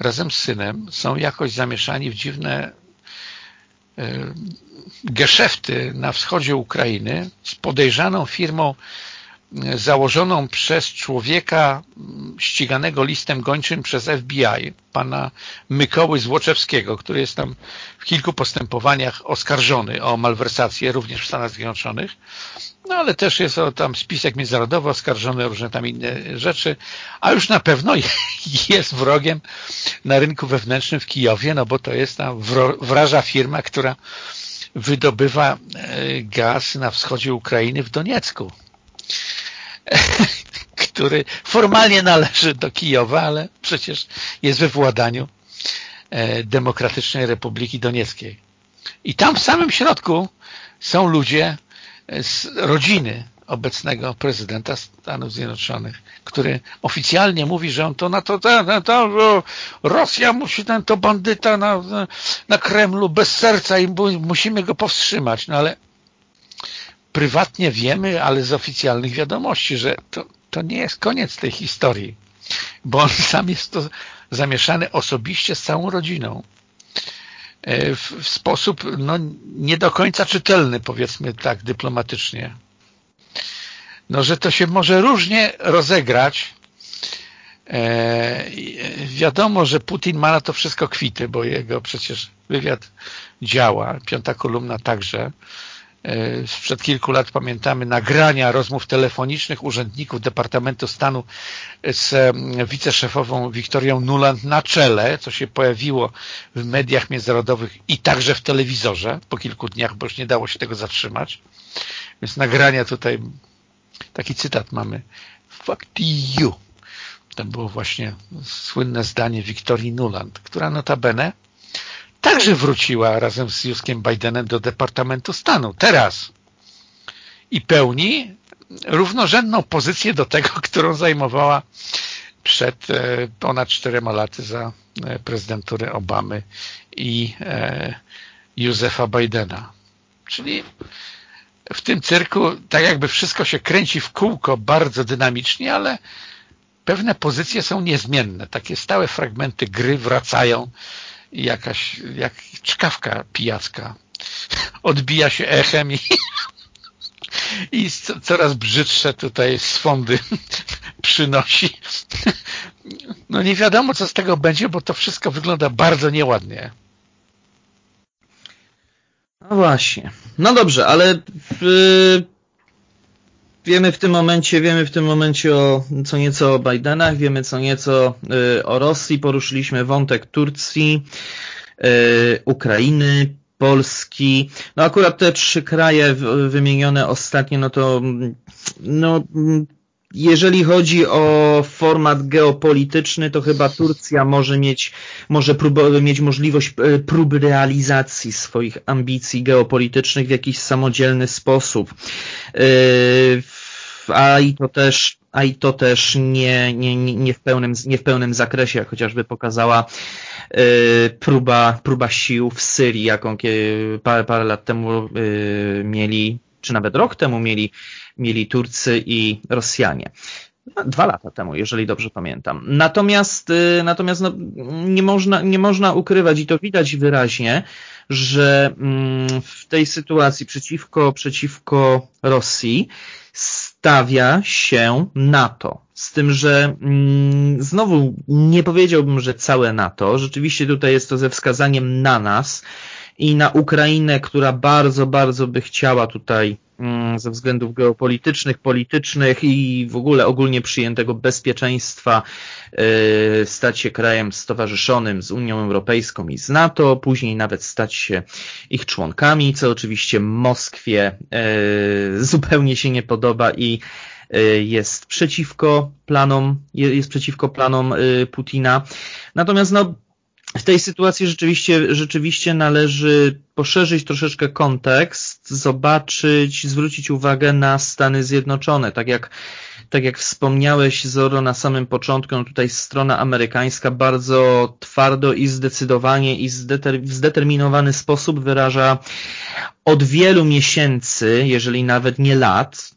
razem z synem są jakoś zamieszani w dziwne geszefty na wschodzie Ukrainy z podejrzaną firmą założoną przez człowieka ściganego listem gończym przez FBI, pana Mykoły Złoczewskiego, który jest tam w kilku postępowaniach oskarżony o malwersację, również w Stanach Zjednoczonych, no ale też jest o tam spisek międzynarodowy oskarżony o różne tam inne rzeczy, a już na pewno jest wrogiem na rynku wewnętrznym w Kijowie, no bo to jest ta wraża firma, która wydobywa e, gaz na wschodzie Ukrainy w Doniecku. który formalnie należy do Kijowa, ale przecież jest we władaniu e, Demokratycznej Republiki Donieckiej. I tam w samym środku są ludzie z rodziny obecnego prezydenta Stanów Zjednoczonych, który oficjalnie mówi, że on to na to, to, to Rosja musi ten to bandyta na, na Kremlu bez serca i musimy go powstrzymać. No ale prywatnie wiemy, ale z oficjalnych wiadomości, że to, to nie jest koniec tej historii, bo on sam jest to zamieszany osobiście z całą rodziną e, w, w sposób no, nie do końca czytelny, powiedzmy tak dyplomatycznie no, że to się może różnie rozegrać. E, wiadomo, że Putin ma na to wszystko kwity, bo jego przecież wywiad działa, piąta kolumna także. E, sprzed kilku lat pamiętamy nagrania rozmów telefonicznych urzędników Departamentu Stanu z wiceszefową Wiktorią Nuland na czele, co się pojawiło w mediach międzynarodowych i także w telewizorze po kilku dniach, bo już nie dało się tego zatrzymać. Więc nagrania tutaj Taki cytat mamy. Fuck you. To było właśnie słynne zdanie Wiktorii Nuland, która notabene także wróciła razem z Juskiem Bidenem do Departamentu Stanu. Teraz. I pełni równorzędną pozycję do tego, którą zajmowała przed e, ponad czterema laty za e, prezydentury Obamy i e, Józefa Bidena. Czyli w tym cyrku tak jakby wszystko się kręci w kółko bardzo dynamicznie, ale pewne pozycje są niezmienne. Takie stałe fragmenty gry wracają jakaś jak czkawka pijacka odbija się echem i, i coraz brzydsze tutaj swądy przynosi. No nie wiadomo, co z tego będzie, bo to wszystko wygląda bardzo nieładnie. No właśnie. No dobrze, ale w, wiemy w tym momencie, wiemy w tym momencie o co nieco o Bidenach, wiemy co nieco y, o Rosji, poruszyliśmy wątek Turcji, y, Ukrainy, Polski. No akurat te trzy kraje wymienione ostatnio, no to no jeżeli chodzi o format geopolityczny, to chyba Turcja może mieć, może prób, mieć możliwość e, prób realizacji swoich ambicji geopolitycznych w jakiś samodzielny sposób. E, a i to też, a i to też nie, nie, nie, w pełnym, nie w pełnym zakresie, jak chociażby pokazała e, próba, próba sił w Syrii, jaką parę, parę lat temu mieli, czy nawet rok temu mieli mieli Turcy i Rosjanie. Dwa lata temu, jeżeli dobrze pamiętam. Natomiast, y, natomiast no, nie, można, nie można ukrywać i to widać wyraźnie, że mm, w tej sytuacji przeciwko, przeciwko Rosji stawia się NATO. Z tym, że mm, znowu nie powiedziałbym, że całe NATO. Rzeczywiście tutaj jest to ze wskazaniem na nas i na Ukrainę, która bardzo, bardzo by chciała tutaj ze względów geopolitycznych, politycznych i w ogóle ogólnie przyjętego bezpieczeństwa y, stać się krajem stowarzyszonym z Unią Europejską i z NATO, później nawet stać się ich członkami, co oczywiście Moskwie y, zupełnie się nie podoba i y, jest przeciwko planom, jest przeciwko planom Putina. Natomiast no, w tej sytuacji rzeczywiście, rzeczywiście należy poszerzyć troszeczkę kontekst, zobaczyć, zwrócić uwagę na Stany Zjednoczone. Tak jak, tak jak wspomniałeś, Zoro, na samym początku, no tutaj strona amerykańska bardzo twardo i zdecydowanie i w zdeterminowany sposób wyraża od wielu miesięcy, jeżeli nawet nie lat,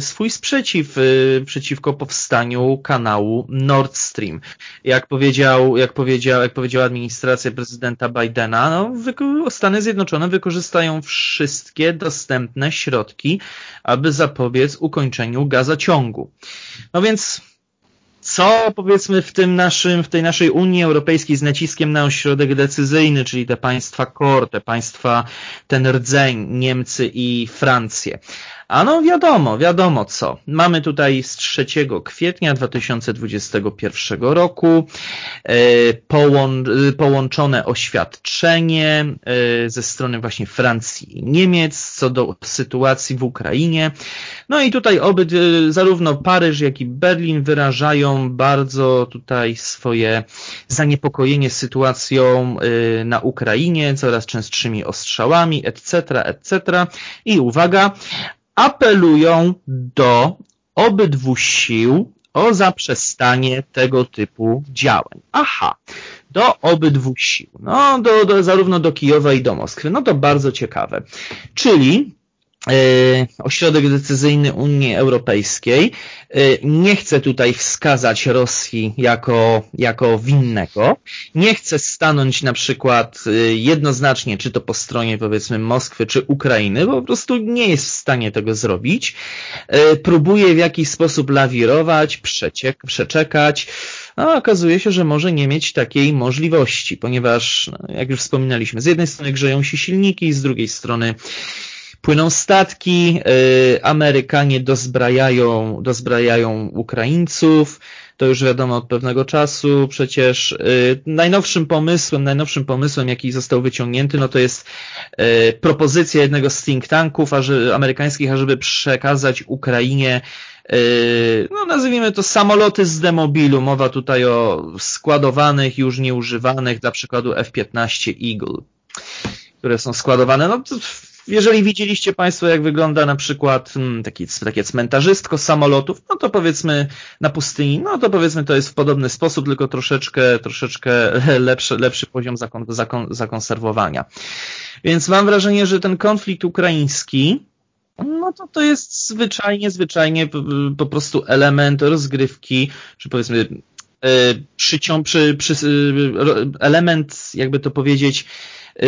swój sprzeciw y, przeciwko powstaniu kanału Nord Stream. Jak powiedział, jak powiedział, jak powiedziała administracja prezydenta Bidena, no, Stany Zjednoczone wykorzystają wszystkie dostępne środki, aby zapobiec ukończeniu gazociągu. No więc co powiedzmy w tym naszym, w tej naszej Unii Europejskiej z naciskiem na ośrodek decyzyjny, czyli te państwa core, te państwa ten rdzeń, Niemcy i Francję. Ano wiadomo, wiadomo co. Mamy tutaj z 3 kwietnia 2021 roku e, połączone oświadczenie e, ze strony właśnie Francji i Niemiec co do sytuacji w Ukrainie. No i tutaj oby zarówno Paryż, jak i Berlin wyrażają bardzo tutaj swoje zaniepokojenie sytuacją e, na Ukrainie, coraz częstszymi ostrzałami, etc., etc. I uwaga, apelują do obydwu sił o zaprzestanie tego typu działań. Aha, do obydwu sił. No, do, do, zarówno do Kijowa i do Moskwy. No to bardzo ciekawe. Czyli ośrodek decyzyjny Unii Europejskiej. E, nie chce tutaj wskazać Rosji jako, jako winnego, nie chce stanąć na przykład e, jednoznacznie, czy to po stronie powiedzmy Moskwy, czy Ukrainy, bo po prostu nie jest w stanie tego zrobić, próbuje w jakiś sposób lawirować, przeciek, przeczekać, a okazuje się, że może nie mieć takiej możliwości, ponieważ, no, jak już wspominaliśmy, z jednej strony grzeją się silniki, z drugiej strony Płyną statki, y, Amerykanie dozbrajają, dozbrajają Ukraińców, to już wiadomo od pewnego czasu. Przecież y, najnowszym pomysłem, najnowszym pomysłem, jaki został wyciągnięty, no to jest y, propozycja jednego z think tanków aży, amerykańskich, ażeby przekazać Ukrainie no nazwijmy to samoloty z demobilu. Mowa tutaj o składowanych, już nieużywanych, dla przykładu F-15 Eagle, które są składowane. No jeżeli widzieliście Państwo, jak wygląda na przykład hmm, taki, takie cmentarzystko samolotów, no to powiedzmy na pustyni, no to powiedzmy to jest w podobny sposób, tylko troszeczkę, troszeczkę lepszy, lepszy poziom zakon, zakon, zakonserwowania. Więc mam wrażenie, że ten konflikt ukraiński, no to to jest zwyczajnie, zwyczajnie po prostu element rozgrywki, czy powiedzmy e, przycią, przy, przy, element, jakby to powiedzieć,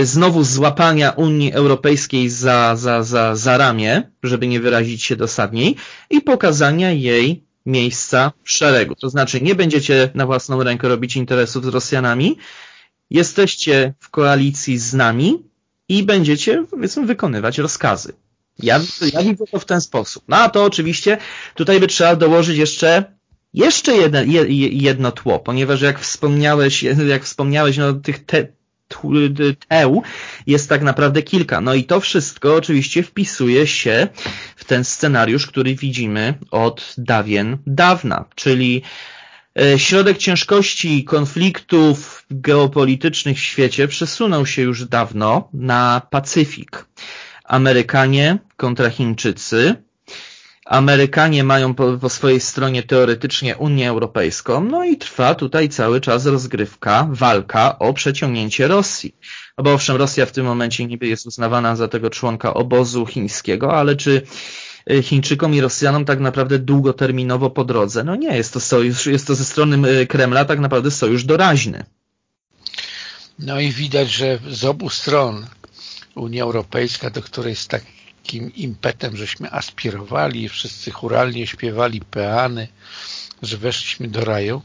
znowu złapania Unii Europejskiej za, za, za, za ramię, żeby nie wyrazić się dosadniej, i pokazania jej miejsca w szeregu. To znaczy nie będziecie na własną rękę robić interesów z Rosjanami, jesteście w koalicji z nami i będziecie, powiedzmy, wykonywać rozkazy. Ja, ja widzę to w ten sposób. No a to oczywiście tutaj by trzeba dołożyć jeszcze jeszcze jedno, jedno tło, ponieważ jak wspomniałeś, jak wspomniałeś, no tych te, teł jest tak naprawdę kilka. No i to wszystko oczywiście wpisuje się w ten scenariusz, który widzimy od dawien dawna, czyli e, Środek ciężkości konfliktów geopolitycznych w świecie przesunął się już dawno na Pacyfik. Amerykanie kontra Chińczycy, Amerykanie mają po, po, swojej stronie teoretycznie Unię Europejską, no i trwa tutaj cały czas rozgrywka, walka o przeciągnięcie Rosji. No bo owszem, Rosja w tym momencie niby jest uznawana za tego członka obozu chińskiego, ale czy y, Chińczykom i Rosjanom tak naprawdę długoterminowo po drodze? No nie, jest to sojusz, jest to ze strony y, Kremla tak naprawdę sojusz doraźny. No i widać, że z obu stron Unia Europejska, do której jest tak takim impetem, żeśmy aspirowali, wszyscy churalnie śpiewali peany, że weszliśmy do raju,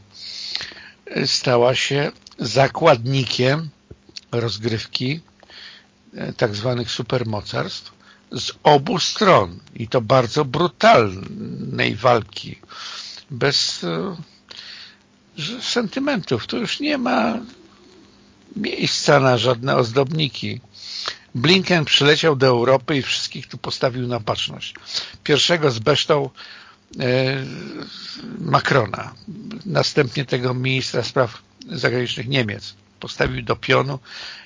stała się zakładnikiem rozgrywki e, tak zwanych supermocarstw z obu stron i to bardzo brutalnej walki bez e, sentymentów. Tu już nie ma miejsca na żadne ozdobniki. Blinken przyleciał do Europy i wszystkich tu postawił na baczność. Pierwszego zbeształ e, Macrona, następnie tego ministra spraw zagranicznych Niemiec. Postawił do pionu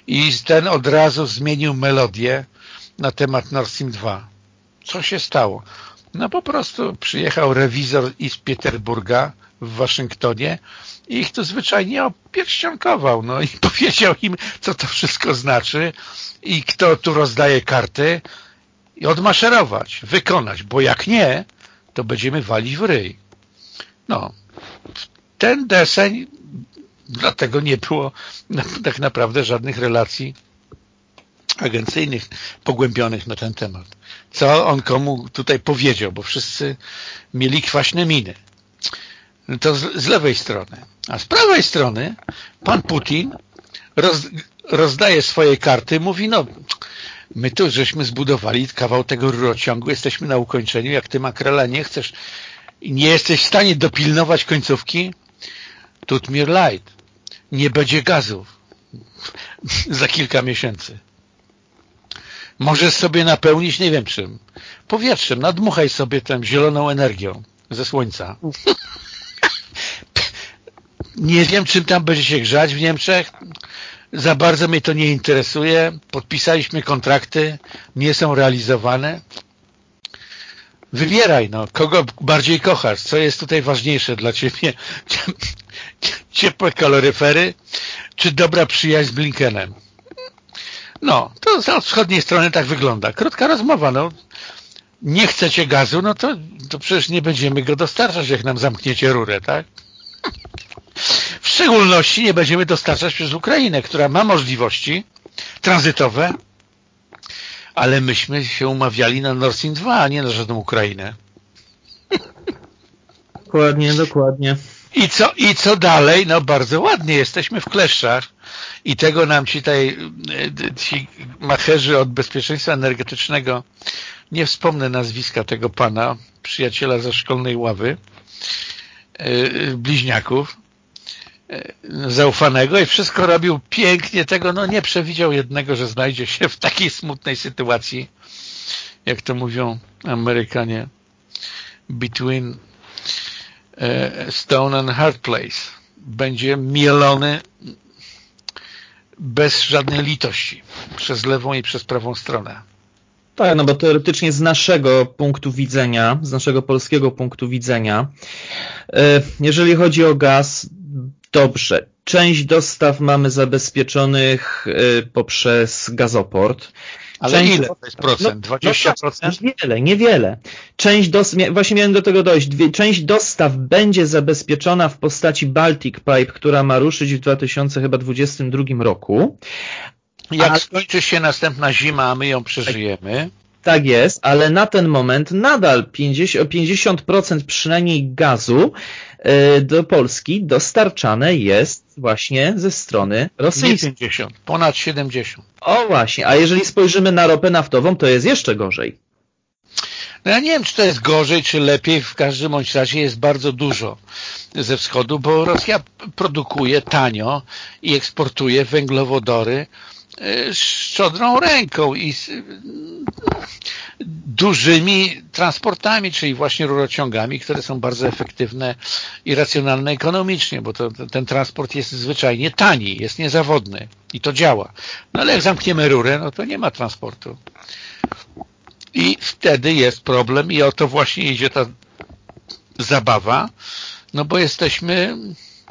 i ten od razu zmienił melodię na temat Nord Stream 2. Co się stało? No po prostu przyjechał rewizor z Pieterburga w Waszyngtonie i ich tu zwyczajnie opierścionkował, no i powiedział im, co to wszystko znaczy i kto tu rozdaje karty i odmaszerować, wykonać, bo jak nie, to będziemy walić w ryj. No, ten deseń, dlatego nie było tak naprawdę żadnych relacji agencyjnych pogłębionych na ten temat. Co on komu tutaj powiedział, bo wszyscy mieli kwaśne miny. To z, z lewej strony. A z prawej strony pan Putin roz, rozdaje swoje karty, mówi, no My tu żeśmy zbudowali kawał tego rurociągu, jesteśmy na ukończeniu, jak ty makrela nie chcesz nie jesteś w stanie dopilnować końcówki, Tutmir Light. Nie będzie gazów za kilka miesięcy. Możesz sobie napełnić, nie wiem czym, powietrzem, nadmuchaj sobie tę zieloną energią ze słońca. Nie wiem, czym tam będzie się grzać w Niemczech. Za bardzo mnie to nie interesuje. Podpisaliśmy kontrakty, nie są realizowane. Wybieraj, no, kogo bardziej kochasz, co jest tutaj ważniejsze dla ciebie. Ciepłe kaloryfery, czy dobra przyjaźń z Blinkenem. No, to od wschodniej strony tak wygląda. Krótka rozmowa, no. Nie chcecie gazu, no to, to przecież nie będziemy go dostarczać, jak nam zamkniecie rurę, tak? W szczególności nie będziemy dostarczać przez Ukrainę, która ma możliwości tranzytowe, ale myśmy się umawiali na Nord Stream 2, a nie na żadną Ukrainę. Dokładnie, dokładnie. I co, I co dalej? No bardzo ładnie, jesteśmy w kleszczach i tego nam ci tutaj ci macherzy od bezpieczeństwa energetycznego nie wspomnę nazwiska tego pana, przyjaciela ze szkolnej ławy bliźniaków zaufanego i wszystko robił pięknie tego, no nie przewidział jednego, że znajdzie się w takiej smutnej sytuacji, jak to mówią Amerykanie between stone and hard place będzie mielony bez żadnej litości przez lewą i przez prawą stronę. Tak, no bo teoretycznie z naszego punktu widzenia, z naszego polskiego punktu widzenia, jeżeli chodzi o gaz, dobrze. Część dostaw mamy zabezpieczonych poprzez gazoport. Ale Część ile to jest procent? No, 20%? No, niewiele, niewiele. Część dos, właśnie miałem do tego dojść. Część dostaw będzie zabezpieczona w postaci Baltic Pipe, która ma ruszyć w 2022 roku. Jak skończy się następna zima, a my ją przeżyjemy, tak jest, ale na ten moment nadal 50%, 50% przynajmniej gazu do Polski dostarczane jest właśnie ze strony rosyjskiej. Nie 50, ponad 70. O właśnie, a jeżeli spojrzymy na ropę naftową, to jest jeszcze gorzej. No ja nie wiem, czy to jest gorzej, czy lepiej, w każdym bądź razie jest bardzo dużo ze wschodu, bo Rosja produkuje tanio i eksportuje węglowodory szczodrą ręką i dużymi transportami, czyli właśnie rurociągami, które są bardzo efektywne i racjonalne ekonomicznie, bo to, ten transport jest zwyczajnie tani, jest niezawodny i to działa. No ale jak zamkniemy rurę, no to nie ma transportu. I wtedy jest problem i o to właśnie idzie ta zabawa, no bo jesteśmy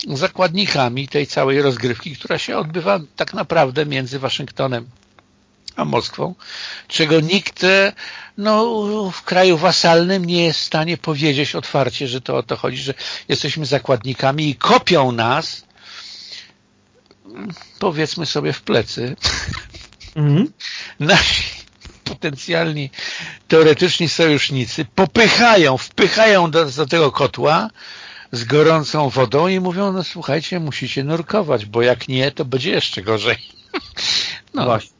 zakładnikami tej całej rozgrywki, która się odbywa tak naprawdę między Waszyngtonem a Moskwą, czego nikt no, w kraju wasalnym nie jest w stanie powiedzieć otwarcie, że to o to chodzi, że jesteśmy zakładnikami i kopią nas powiedzmy sobie w plecy mhm. nasi potencjalni teoretyczni sojusznicy popychają, wpychają do, do tego kotła z gorącą wodą i mówią, no słuchajcie, musicie nurkować, bo jak nie, to będzie jeszcze gorzej. No właśnie.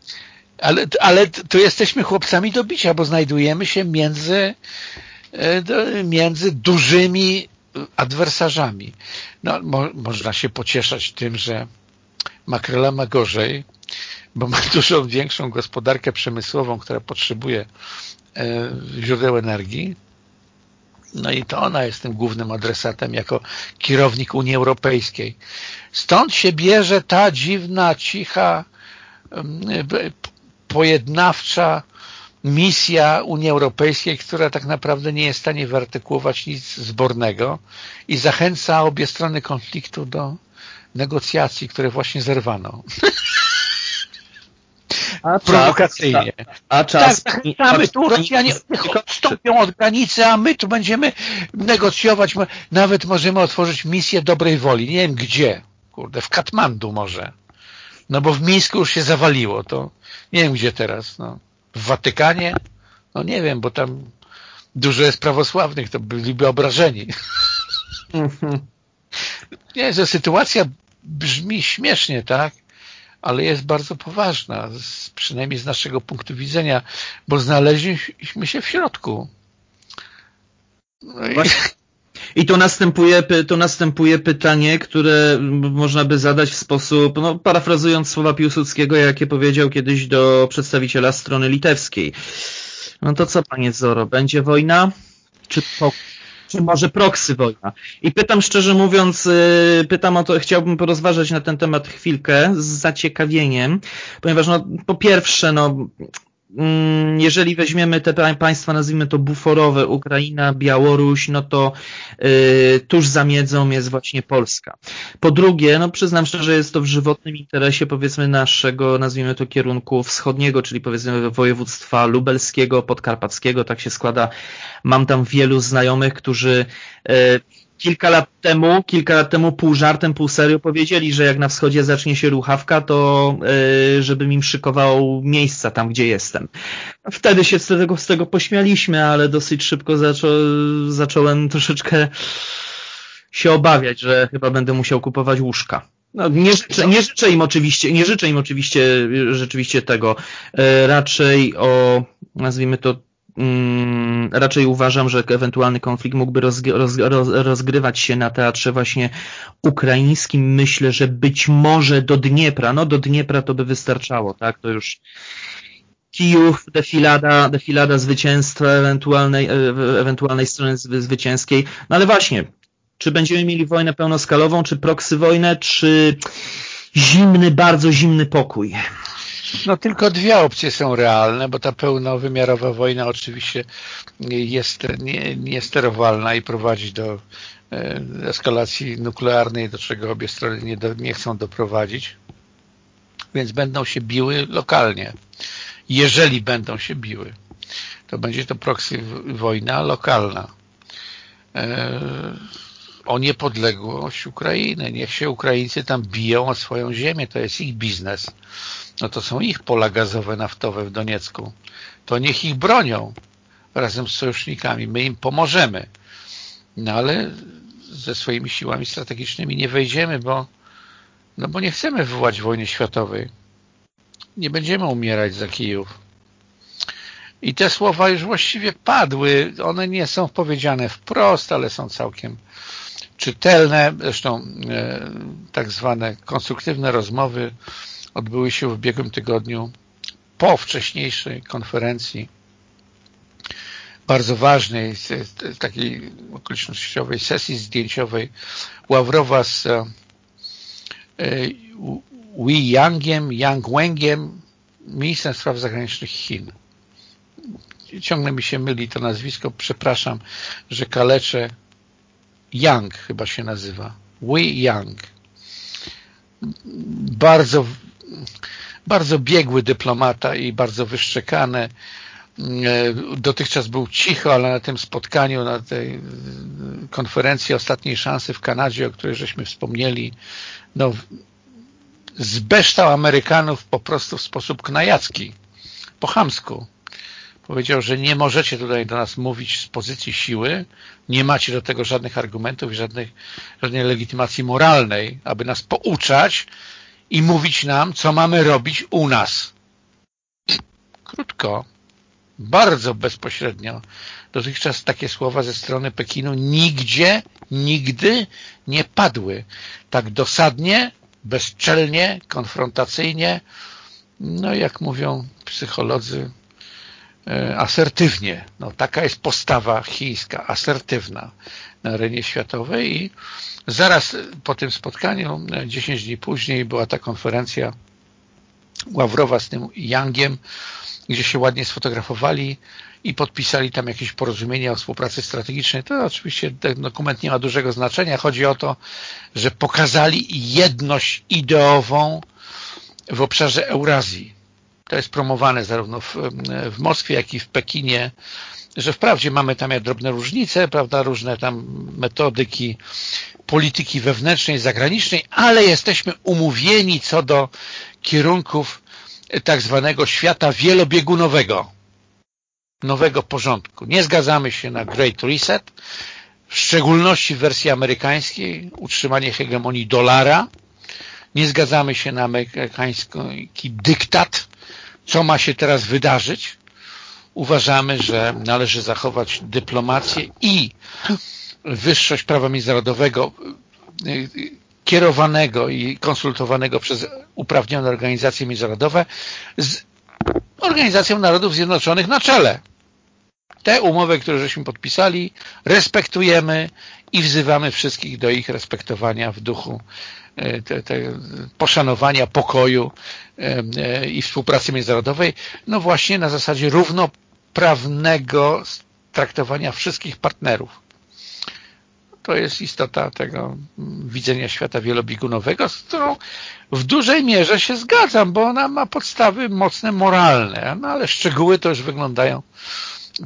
Ale, ale tu jesteśmy chłopcami do bicia, bo znajdujemy się między, e, między dużymi adwersarzami. No, mo, można się pocieszać tym, że makrela ma gorzej, bo ma dużo większą gospodarkę przemysłową, która potrzebuje e, źródeł energii, no i to ona jest tym głównym adresatem jako kierownik Unii Europejskiej. Stąd się bierze ta dziwna, cicha, pojednawcza misja Unii Europejskiej, która tak naprawdę nie jest w stanie wyartykułować nic zbornego i zachęca obie strony konfliktu do negocjacji, które właśnie zerwano. A prowokacyjnie. A czas. Tak, zachęcamy tu, Rosjanie odstąpią od granicy, a my tu będziemy negocjować. Nawet możemy otworzyć misję dobrej woli. Nie wiem gdzie. Kurde, w Katmandu może. No bo w Mińsku już się zawaliło. To nie wiem gdzie teraz. No. W Watykanie? No nie wiem, bo tam dużo jest prawosławnych, to byliby obrażeni. Mhm. Nie, że sytuacja brzmi śmiesznie, tak? Ale jest bardzo poważna, z, przynajmniej z naszego punktu widzenia, bo znaleźliśmy się w środku. No i... I tu następuje, tu następuje pytanie, które można by zadać w sposób, no, parafrazując słowa Piłsudskiego, jakie powiedział kiedyś do przedstawiciela strony litewskiej. No to co, panie Zoro, będzie wojna? Czy, po, czy może proksy wojna? I pytam szczerze mówiąc, y, pytam o to, chciałbym porozważać na ten temat chwilkę z zaciekawieniem, ponieważ no, po pierwsze, no, jeżeli weźmiemy te państwa, nazwijmy to buforowe, Ukraina, Białoruś, no to yy, tuż za miedzą jest właśnie Polska. Po drugie, no przyznam szczerze, jest to w żywotnym interesie powiedzmy naszego, nazwijmy to kierunku wschodniego, czyli powiedzmy województwa lubelskiego, podkarpackiego, tak się składa. Mam tam wielu znajomych, którzy yy, kilka lat temu, kilka lat temu pół żartem, pół serio powiedzieli, że jak na wschodzie zacznie się ruchawka, to yy, żebym im szykował miejsca tam, gdzie jestem. Wtedy się z tego, z tego pośmialiśmy, ale dosyć szybko zaczą, zacząłem troszeczkę się obawiać, że chyba będę musiał kupować łóżka. No, nie, życzę, nie życzę im oczywiście, nie życzę im oczywiście rzeczywiście tego. Yy, raczej o, nazwijmy to, raczej uważam, że ewentualny konflikt mógłby rozgrywać się na teatrze właśnie ukraińskim. Myślę, że być może do Dniepra, no do Dniepra to by wystarczało, tak? To już Kijów, defilada, defilada zwycięstwa ewentualnej, e, ewentualnej strony zwycięskiej. No ale właśnie, czy będziemy mieli wojnę pełnoskalową, czy proksy wojnę, czy zimny, bardzo zimny pokój? No tylko dwie opcje są realne, bo ta pełnowymiarowa wojna oczywiście jest niesterowalna i prowadzi do e, eskalacji nuklearnej, do czego obie strony nie, do, nie chcą doprowadzić. Więc będą się biły lokalnie. Jeżeli będą się biły, to będzie to proxy wojna lokalna. E, o niepodległość Ukrainy. Niech się Ukraińcy tam biją o swoją ziemię, to jest ich biznes no to są ich pola gazowe, naftowe w Doniecku. To niech ich bronią razem z sojusznikami. My im pomożemy. No ale ze swoimi siłami strategicznymi nie wejdziemy, bo, no bo nie chcemy wywołać wojny światowej. Nie będziemy umierać za Kijów. I te słowa już właściwie padły. One nie są powiedziane wprost, ale są całkiem czytelne. Zresztą e, tak zwane konstruktywne rozmowy odbyły się w ubiegłym tygodniu po wcześniejszej konferencji bardzo ważnej, takiej okolicznościowej sesji zdjęciowej Ławrowa z e, Wei Yangiem, Yang Wengiem, ministrem spraw zagranicznych Chin. Ciągle mi się myli to nazwisko, przepraszam, że kaleczę. Yang chyba się nazywa. Wei Yang. Bardzo bardzo biegły dyplomata i bardzo wyszczekany. E, dotychczas był cicho, ale na tym spotkaniu, na tej konferencji ostatniej szansy w Kanadzie, o której żeśmy wspomnieli, no, zbeształ Amerykanów po prostu w sposób knajacki, po chamsku. Powiedział, że nie możecie tutaj do nas mówić z pozycji siły, nie macie do tego żadnych argumentów i żadnych, żadnej legitymacji moralnej, aby nas pouczać, i mówić nam, co mamy robić u nas. Krótko, bardzo bezpośrednio. Dotychczas takie słowa ze strony Pekinu nigdzie, nigdy nie padły. Tak dosadnie, bezczelnie, konfrontacyjnie, no jak mówią psycholodzy, asertywnie. No, taka jest postawa chińska, asertywna na arenie światowej i Zaraz po tym spotkaniu, 10 dni później, była ta konferencja Ławrowa z tym Yangiem, gdzie się ładnie sfotografowali i podpisali tam jakieś porozumienie o współpracy strategicznej. To oczywiście ten dokument nie ma dużego znaczenia. Chodzi o to, że pokazali jedność ideową w obszarze Eurazji. To jest promowane zarówno w, w Moskwie, jak i w Pekinie że wprawdzie mamy tam drobne różnice, prawda, różne tam metodyki polityki wewnętrznej, zagranicznej, ale jesteśmy umówieni co do kierunków tak zwanego świata wielobiegunowego, nowego porządku. Nie zgadzamy się na Great Reset, w szczególności w wersji amerykańskiej, utrzymanie hegemonii dolara, nie zgadzamy się na amerykański dyktat, co ma się teraz wydarzyć. Uważamy, że należy zachować dyplomację i wyższość prawa międzynarodowego y, kierowanego i konsultowanego przez uprawnione organizacje międzynarodowe z Organizacją Narodów Zjednoczonych na czele. Te umowy, które żeśmy podpisali, respektujemy i wzywamy wszystkich do ich respektowania w duchu e, te, te poszanowania pokoju e, e, i współpracy międzynarodowej, no właśnie na zasadzie równoprawnego traktowania wszystkich partnerów. To jest istota tego widzenia świata wielobiegunowego, z którą w dużej mierze się zgadzam, bo ona ma podstawy mocne moralne, no ale szczegóły to już wyglądają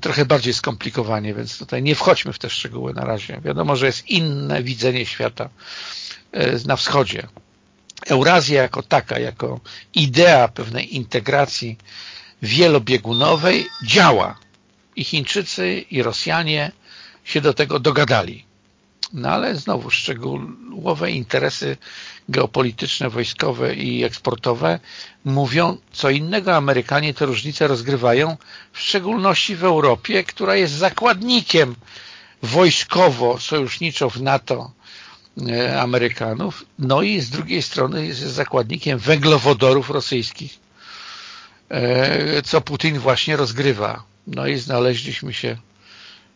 trochę bardziej skomplikowanie, więc tutaj nie wchodźmy w te szczegóły na razie. Wiadomo, że jest inne widzenie świata e, na wschodzie. Eurazja jako taka, jako idea pewnej integracji wielobiegunowej działa. I Chińczycy, i Rosjanie się do tego dogadali. No ale znowu szczegółowe interesy geopolityczne, wojskowe i eksportowe mówią co innego. Amerykanie te różnice rozgrywają, w szczególności w Europie, która jest zakładnikiem wojskowo-sojuszniczo w NATO e, Amerykanów, no i z drugiej strony jest zakładnikiem węglowodorów rosyjskich, e, co Putin właśnie rozgrywa. No i znaleźliśmy się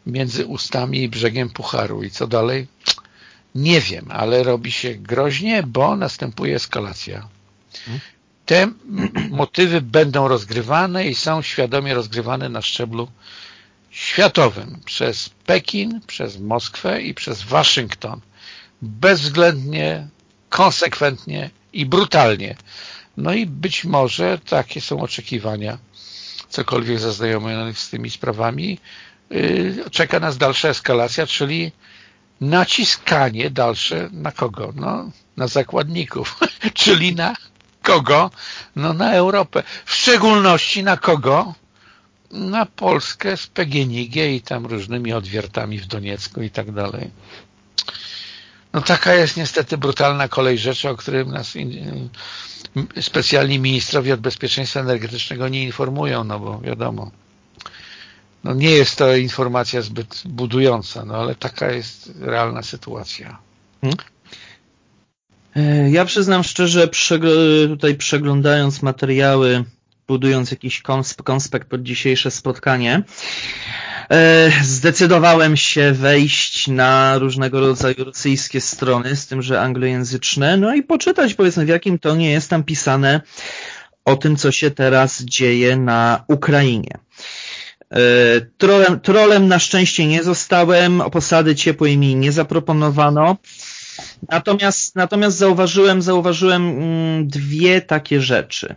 między ustami i brzegiem pucharu. I co dalej? Nie wiem, ale robi się groźnie, bo następuje eskalacja. Te motywy będą rozgrywane i są świadomie rozgrywane na szczeblu światowym przez Pekin, przez Moskwę i przez Waszyngton. Bezwzględnie, konsekwentnie i brutalnie. No i być może takie są oczekiwania, cokolwiek zaznajomionych z tymi sprawami, czeka nas dalsza eskalacja, czyli naciskanie dalsze na kogo? No, na zakładników, czyli na kogo? No na Europę. W szczególności na kogo? Na Polskę z PGNiG i tam różnymi odwiertami w Doniecku i tak dalej. No taka jest niestety brutalna kolej rzeczy, o którym nas specjalni ministrowie od bezpieczeństwa energetycznego nie informują, no bo wiadomo no nie jest to informacja zbyt budująca, no ale taka jest realna sytuacja. Hmm? E, ja przyznam szczerze, tutaj przeglądając materiały, budując jakiś konspekt pod dzisiejsze spotkanie, e, zdecydowałem się wejść na różnego rodzaju rosyjskie strony, z tym, że anglojęzyczne, no i poczytać powiedzmy w jakim tonie jest tam pisane o tym, co się teraz dzieje na Ukrainie. E, trolem, trolem na szczęście nie zostałem, posady ciepłej mi nie zaproponowano. Natomiast, natomiast zauważyłem, zauważyłem mm, dwie takie rzeczy.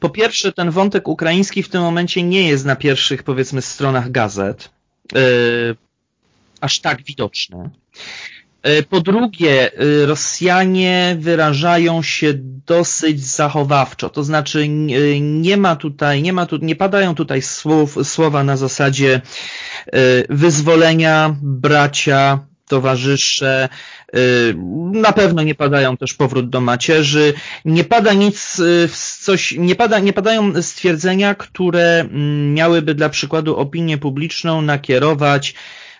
Po pierwsze, ten wątek ukraiński w tym momencie nie jest na pierwszych, powiedzmy, stronach gazet. Yy, aż tak widoczny. E, po drugie, e, Rosjanie wyrażają się dosyć zachowawczo, to znaczy e, nie ma tutaj, nie ma tu, nie padają tutaj słów, słowa na zasadzie wyzwolenia, bracia, towarzysze, na pewno nie padają też powrót do macierzy, nie pada nic, coś, nie, pada, nie padają stwierdzenia, które mm, miałyby dla przykładu opinię publiczną nakierować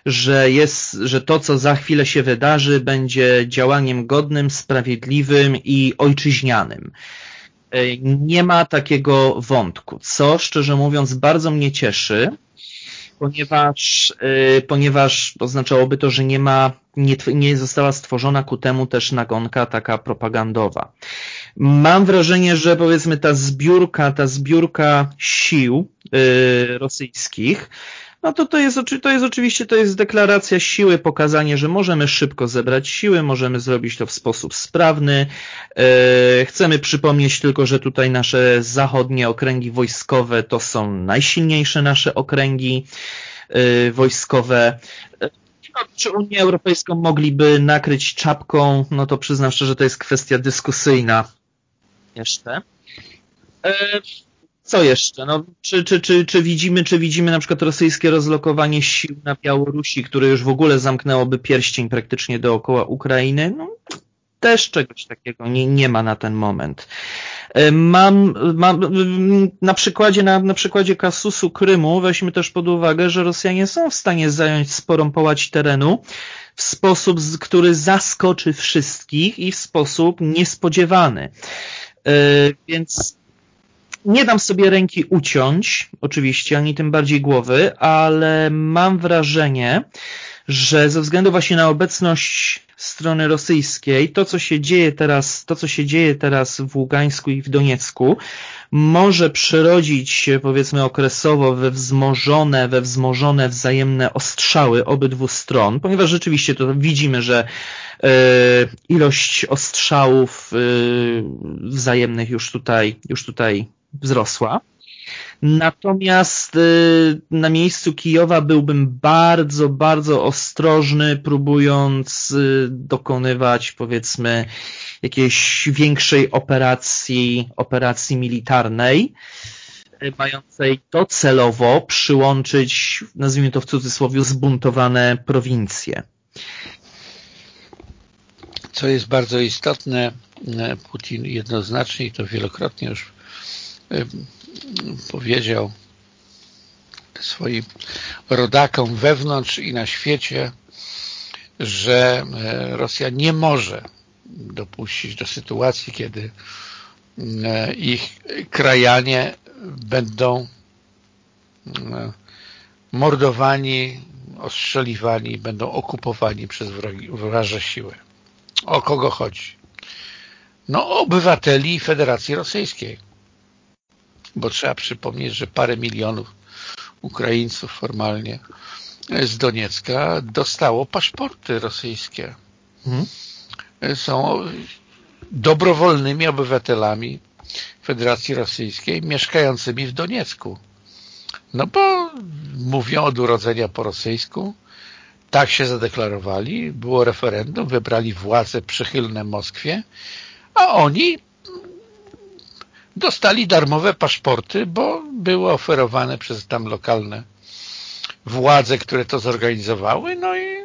że, jest, że to, co za chwilę się wydarzy, będzie działaniem godnym, sprawiedliwym i ojczyźnianym. E, nie ma takiego wątku, co szczerze mówiąc bardzo mnie cieszy, ponieważ, yy, ponieważ oznaczałoby to, że nie ma, nie, nie została stworzona ku temu też nagonka taka propagandowa. Mam wrażenie, że powiedzmy ta zbiórka, ta zbiórka sił yy, rosyjskich no to to jest, to jest oczywiście to jest deklaracja siły, pokazanie, że możemy szybko zebrać siły, możemy zrobić to w sposób sprawny. E, chcemy przypomnieć tylko, że tutaj nasze zachodnie okręgi wojskowe to są najsilniejsze nasze okręgi e, wojskowe. E, czy Unię Europejską mogliby nakryć czapką, no to przyznam szczerze, że to jest kwestia dyskusyjna jeszcze. Co jeszcze? No, czy, czy, czy, czy, widzimy, czy widzimy na przykład rosyjskie rozlokowanie sił na Białorusi, które już w ogóle zamknęłoby pierścień praktycznie dookoła Ukrainy? No, też czegoś takiego nie, nie ma na ten moment. E, mam, mam na przykładzie, na, na przykładzie kasusu Krymu weźmy też pod uwagę, że Rosjanie są w stanie zająć sporą połać terenu w sposób, który zaskoczy wszystkich i w sposób niespodziewany. E, więc nie dam sobie ręki uciąć, oczywiście, ani tym bardziej głowy, ale mam wrażenie, że ze względu właśnie na obecność strony rosyjskiej, to co się dzieje teraz, to co się dzieje teraz w Ługańsku i w Doniecku, może przerodzić się powiedzmy okresowo we wzmożone, we wzmożone wzajemne ostrzały obydwu stron, ponieważ rzeczywiście to widzimy, że e, ilość ostrzałów e, wzajemnych już tutaj, już tutaj wzrosła. Natomiast y, na miejscu Kijowa byłbym bardzo, bardzo ostrożny, próbując y, dokonywać powiedzmy jakiejś większej operacji, operacji militarnej, y, mającej docelowo przyłączyć, nazwijmy to w cudzysłowie, zbuntowane prowincje. Co jest bardzo istotne, Putin jednoznacznie i to wielokrotnie już powiedział swoim rodakom wewnątrz i na świecie, że e, Rosja nie może dopuścić do sytuacji, kiedy e, ich krajanie będą e, mordowani, ostrzeliwani, będą okupowani przez wraże siły. O kogo chodzi? No, o obywateli Federacji Rosyjskiej bo trzeba przypomnieć, że parę milionów Ukraińców formalnie z Doniecka dostało paszporty rosyjskie. Mhm. Są dobrowolnymi obywatelami Federacji Rosyjskiej mieszkającymi w Doniecku. No bo mówią od urodzenia po rosyjsku, tak się zadeklarowali, było referendum, wybrali władze przychylne Moskwie, a oni dostali darmowe paszporty, bo były oferowane przez tam lokalne władze, które to zorganizowały, no i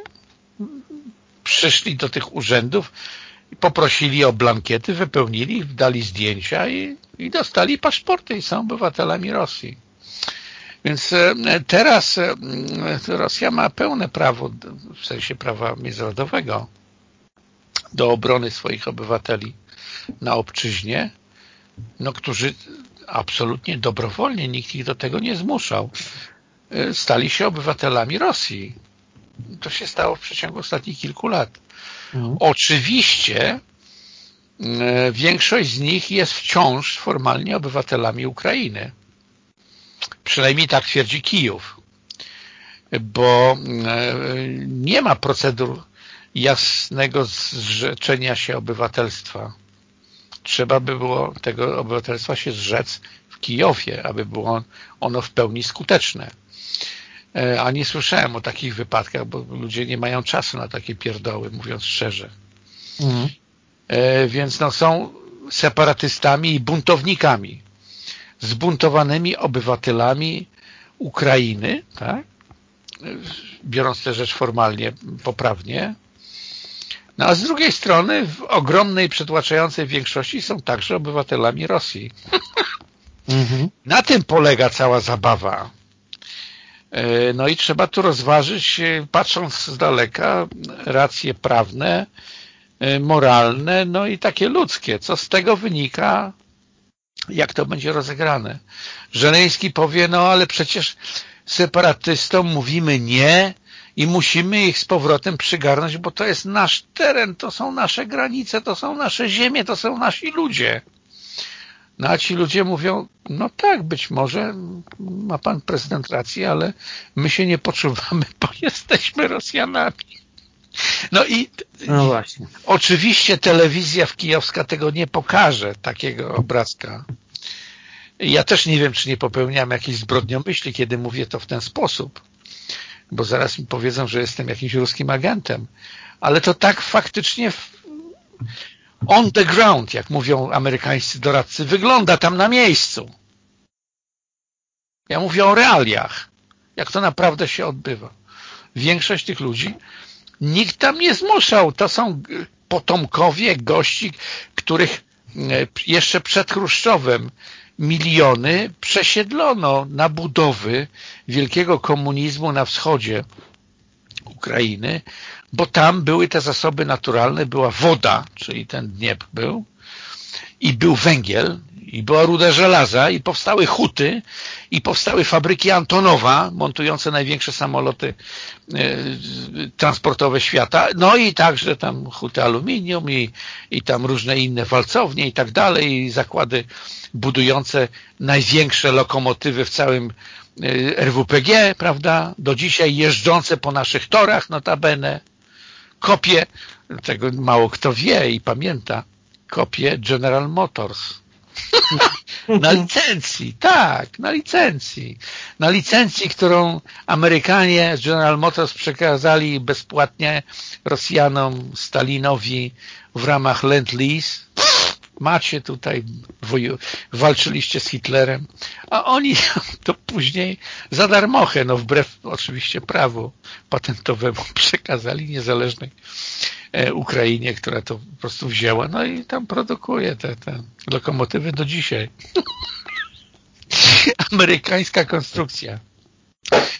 przyszli do tych urzędów i poprosili o blankiety, wypełnili, dali zdjęcia i, i dostali paszporty i są obywatelami Rosji. Więc e, teraz e, Rosja ma pełne prawo, w sensie prawa międzynarodowego, do obrony swoich obywateli na obczyźnie, no, którzy absolutnie dobrowolnie, nikt ich do tego nie zmuszał, e, stali się obywatelami Rosji. To się stało w przeciągu ostatnich kilku lat. Mhm. Oczywiście e, większość z nich jest wciąż formalnie obywatelami Ukrainy. Przynajmniej tak twierdzi Kijów. Bo e, nie ma procedur jasnego zrzeczenia się obywatelstwa trzeba by było tego obywatelstwa się zrzec w Kijowie, aby było ono w pełni skuteczne. E, a nie słyszałem o takich wypadkach, bo ludzie nie mają czasu na takie pierdoły, mówiąc szczerze. Mhm. E, więc no, są separatystami i buntownikami, zbuntowanymi obywatelami Ukrainy, tak? biorąc tę rzecz formalnie, poprawnie, no a z drugiej strony w ogromnej, przytłaczającej większości są także obywatelami Rosji. Mhm. Na tym polega cała zabawa. E, no i trzeba tu rozważyć, e, patrząc z daleka, racje prawne, e, moralne, no i takie ludzkie. Co z tego wynika, jak to będzie rozegrane. Żeleński powie, no ale przecież separatystom mówimy nie, i musimy ich z powrotem przygarnąć, bo to jest nasz teren, to są nasze granice, to są nasze ziemie, to są nasi ludzie. No a ci ludzie mówią, no tak, być może ma pan prezydent rację, ale my się nie poczuwamy, bo jesteśmy Rosjanami. No i no właśnie. oczywiście telewizja w kijowska tego nie pokaże, takiego obrazka. Ja też nie wiem, czy nie popełniam jakiejś zbrodniomyśli, kiedy mówię to w ten sposób bo zaraz mi powiedzą, że jestem jakimś ruskim agentem. Ale to tak faktycznie on the ground, jak mówią amerykańscy doradcy, wygląda tam na miejscu. Ja mówię o realiach, jak to naprawdę się odbywa. Większość tych ludzi nikt tam nie zmuszał. To są potomkowie gości, których e, jeszcze przed Chruszczowem miliony przesiedlono na budowy wielkiego komunizmu na wschodzie Ukrainy, bo tam były te zasoby naturalne, była woda, czyli ten Dniep był, i był węgiel, i była ruda żelaza, i powstały huty, i powstały fabryki Antonowa, montujące największe samoloty e, transportowe świata, no i także tam huty aluminium, i, i tam różne inne walcownie, i tak dalej, i zakłady budujące największe lokomotywy w całym e, RWPG, prawda, do dzisiaj jeżdżące po naszych torach notabene, kopie, tego mało kto wie i pamięta, kopie General Motors. Na licencji, tak, na licencji. Na licencji, którą Amerykanie z General Motors przekazali bezpłatnie Rosjanom, Stalinowi w ramach Lend-Lease. Macie tutaj, walczyliście z Hitlerem, a oni to później za darmochę, no wbrew oczywiście prawu patentowemu przekazali niezależnej Ukrainie, która to po prostu wzięła, no i tam produkuje te, te lokomotywy do dzisiaj. Amerykańska konstrukcja.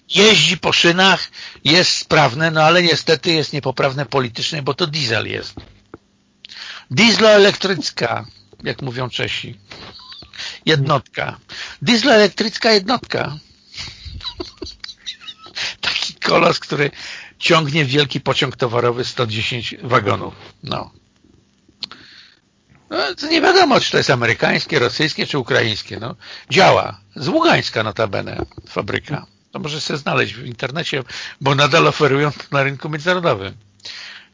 Jeździ po szynach, jest sprawne, no ale niestety jest niepoprawne politycznie, bo to diesel jest. Diesloelektryczka, jak mówią Czesi. Jednotka. Diesloelektryczka jednotka. Taki kolos, który ciągnie wielki pociąg towarowy 110 wagonów. No. no to nie wiadomo, czy to jest amerykańskie, rosyjskie, czy ukraińskie. No. Działa. Z Ługańska notabene fabryka. To może sobie znaleźć w internecie, bo nadal oferują to na rynku międzynarodowym.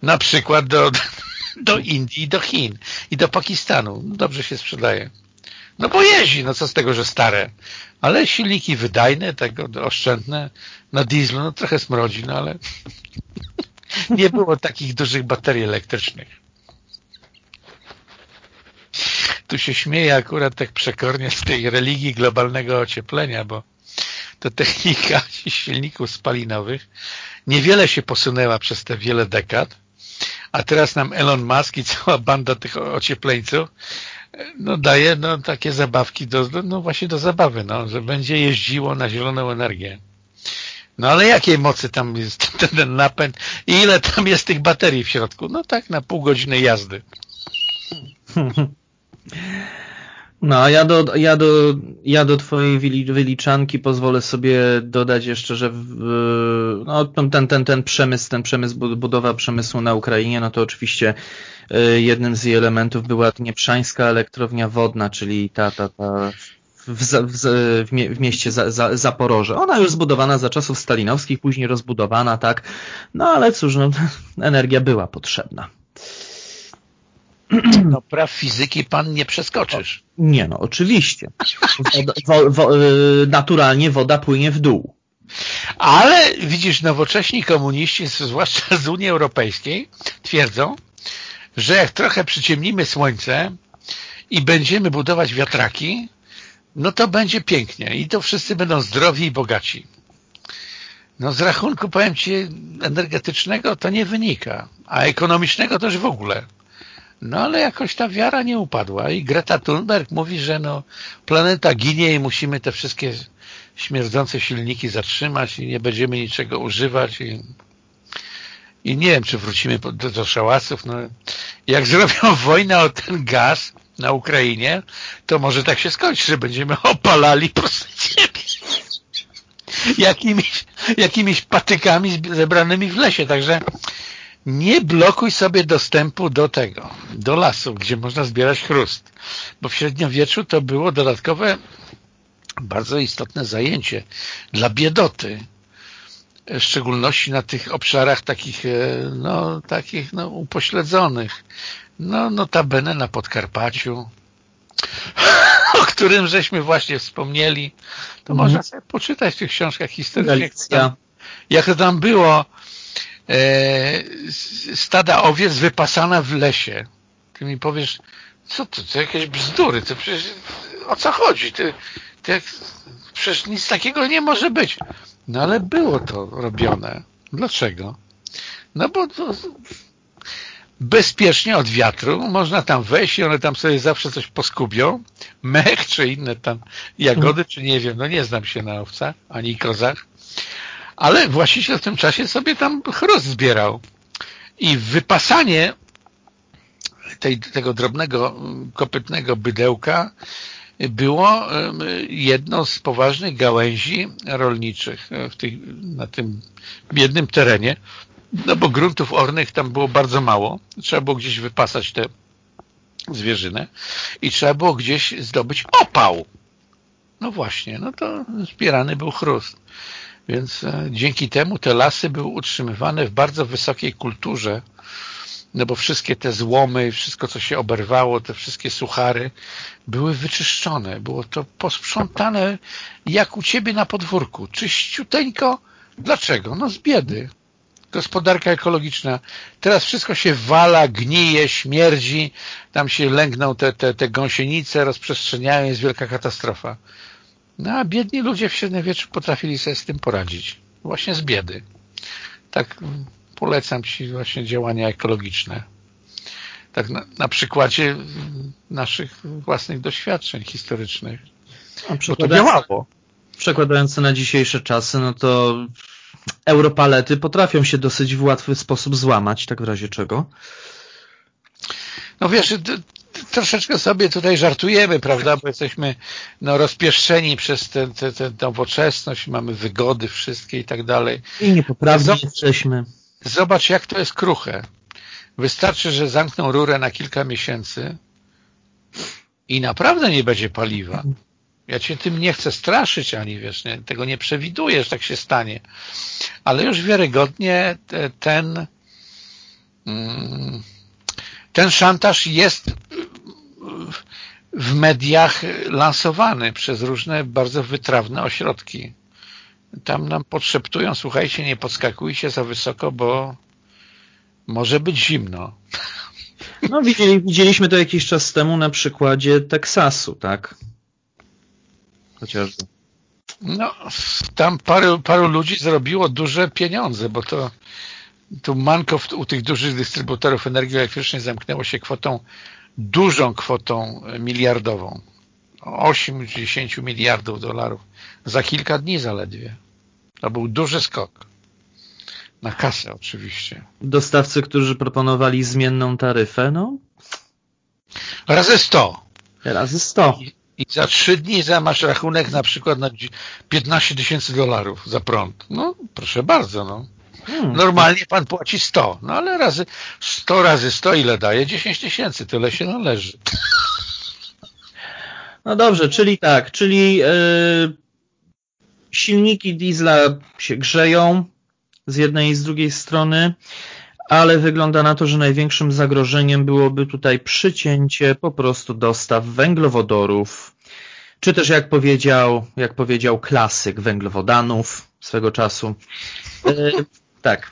Na przykład do, do Indii, do Chin i do Pakistanu. Dobrze się sprzedaje. No bo jeździ, no co z tego, że stare. Ale silniki wydajne, tego oszczędne, na dieslu, no trochę smrodzi, no ale nie było takich dużych baterii elektrycznych. Tu się śmieję akurat tak przekornie z tej religii globalnego ocieplenia, bo to technika silników spalinowych niewiele się posunęła przez te wiele dekad, a teraz nam Elon Musk i cała banda tych ociepleńców no daje no, takie zabawki do, no właśnie do zabawy, no, że będzie jeździło na zieloną energię. No ale jakiej mocy tam jest ten, ten napęd i ile tam jest tych baterii w środku? No tak na pół godziny jazdy. No, a ja do, ja do, ja do twojej wyliczanki pozwolę sobie dodać jeszcze, że w, no, ten, ten, ten przemysł, ten przemysł, budowa przemysłu na Ukrainie, no to oczywiście y, jednym z jej elementów była Dnieprzańska elektrownia wodna, czyli ta, ta, ta w, w, w, mieście za, za, Zaporoże. Ona już zbudowana za czasów stalinowskich, później rozbudowana, tak. No ale cóż, no, energia była potrzebna. No praw fizyki pan nie przeskoczysz. Nie, no oczywiście. Wo, wo, y, naturalnie woda płynie w dół. Ale widzisz, nowocześni komuniści, zwłaszcza z Unii Europejskiej, twierdzą, że jak trochę przyciemnimy słońce i będziemy budować wiatraki, no to będzie pięknie i to wszyscy będą zdrowi i bogaci. No z rachunku, powiem Ci, energetycznego to nie wynika, a ekonomicznego też w ogóle. No ale jakoś ta wiara nie upadła i Greta Thunberg mówi, że no planeta ginie i musimy te wszystkie śmierdzące silniki zatrzymać i nie będziemy niczego używać i, i nie wiem, czy wrócimy do, do szałasów. No, jak zrobią wojnę o ten gaz na Ukrainie, to może tak się skończy, że będziemy opalali ciebie jakimiś, jakimiś patykami zebranymi w lesie. Także nie blokuj sobie dostępu do tego, do lasu, gdzie można zbierać chrust. Bo w średniowieczu to było dodatkowe, bardzo istotne zajęcie dla biedoty. W szczególności na tych obszarach takich, e, no, takich, no, upośledzonych. No, notabene na Podkarpaciu, o którym żeśmy właśnie wspomnieli, to mhm. można sobie poczytać w tych książkach historycznych. Jak to tam było, stada owiec wypasana w lesie. Ty mi powiesz, co to, to jakieś bzdury, to przecież o co chodzi? Ty, ty, przecież nic takiego nie może być. No ale było to robione. Dlaczego? No bo to, bezpiecznie od wiatru, można tam wejść i one tam sobie zawsze coś poskubią, mech czy inne tam jagody, czy nie wiem, no nie znam się na owcach, ani kozach, ale właściciel w tym czasie sobie tam chrust zbierał i wypasanie tej, tego drobnego, kopytnego bydełka było jedną z poważnych gałęzi rolniczych w tych, na tym biednym terenie, no bo gruntów ornych tam było bardzo mało. Trzeba było gdzieś wypasać te zwierzynę i trzeba było gdzieś zdobyć opał. No właśnie, no to zbierany był chrust. Więc e, dzięki temu te lasy były utrzymywane w bardzo wysokiej kulturze, no bo wszystkie te złomy, wszystko co się oberwało, te wszystkie suchary były wyczyszczone. Było to posprzątane jak u ciebie na podwórku. Czyściuteńko. Dlaczego? No z biedy gospodarka ekologiczna. Teraz wszystko się wala, gnije, śmierdzi, tam się lęgną te, te, te gąsienice, rozprzestrzeniają, jest wielka katastrofa. No a biedni ludzie w średniowieczu potrafili sobie z tym poradzić. Właśnie z biedy. Tak polecam Ci właśnie działania ekologiczne. Tak na, na przykładzie naszych własnych doświadczeń historycznych. Bo to działało. Przekładając to na dzisiejsze czasy, no to europalety potrafią się dosyć w łatwy sposób złamać, tak w razie czego. No wiesz, troszeczkę sobie tutaj żartujemy, prawda, bo jesteśmy no, rozpieszczeni przez tę te, te, nowoczesność, mamy wygody wszystkie i tak dalej. I niepoprawnie jesteśmy. Zobacz, jak to jest kruche. Wystarczy, że zamkną rurę na kilka miesięcy i naprawdę nie będzie paliwa. Ja cię tym nie chcę straszyć, ani wiesz, nie, tego nie przewiduję, że tak się stanie. Ale już wiarygodnie ten mm, ten szantaż jest w mediach lansowany przez różne bardzo wytrawne ośrodki. Tam nam podszeptują, słuchajcie, nie podskakujcie za wysoko, bo może być zimno. No widzieliśmy to jakiś czas temu na przykładzie Teksasu, tak? chociażby. No, tam paru, paru ludzi zrobiło duże pieniądze, bo to tu manko u tych dużych dystrybutorów energii elektrycznej zamknęło się kwotą, dużą kwotą miliardową. 8-10 miliardów dolarów za kilka dni zaledwie. To był duży skok. Na kasę oczywiście. Dostawcy, którzy proponowali zmienną taryfę, no? Razy 100. Razy 100 i za trzy dni masz rachunek na przykład na 15 tysięcy dolarów za prąd. No, proszę bardzo, no. Hmm. Normalnie pan płaci 100, no ale razy 100 razy 100 ile daje? 10 tysięcy, tyle się należy. No dobrze, czyli tak, czyli yy, silniki diesla się grzeją z jednej i z drugiej strony, ale wygląda na to, że największym zagrożeniem byłoby tutaj przycięcie po prostu dostaw węglowodorów, czy też jak powiedział, jak powiedział klasyk węglowodanów swego czasu, e, tak.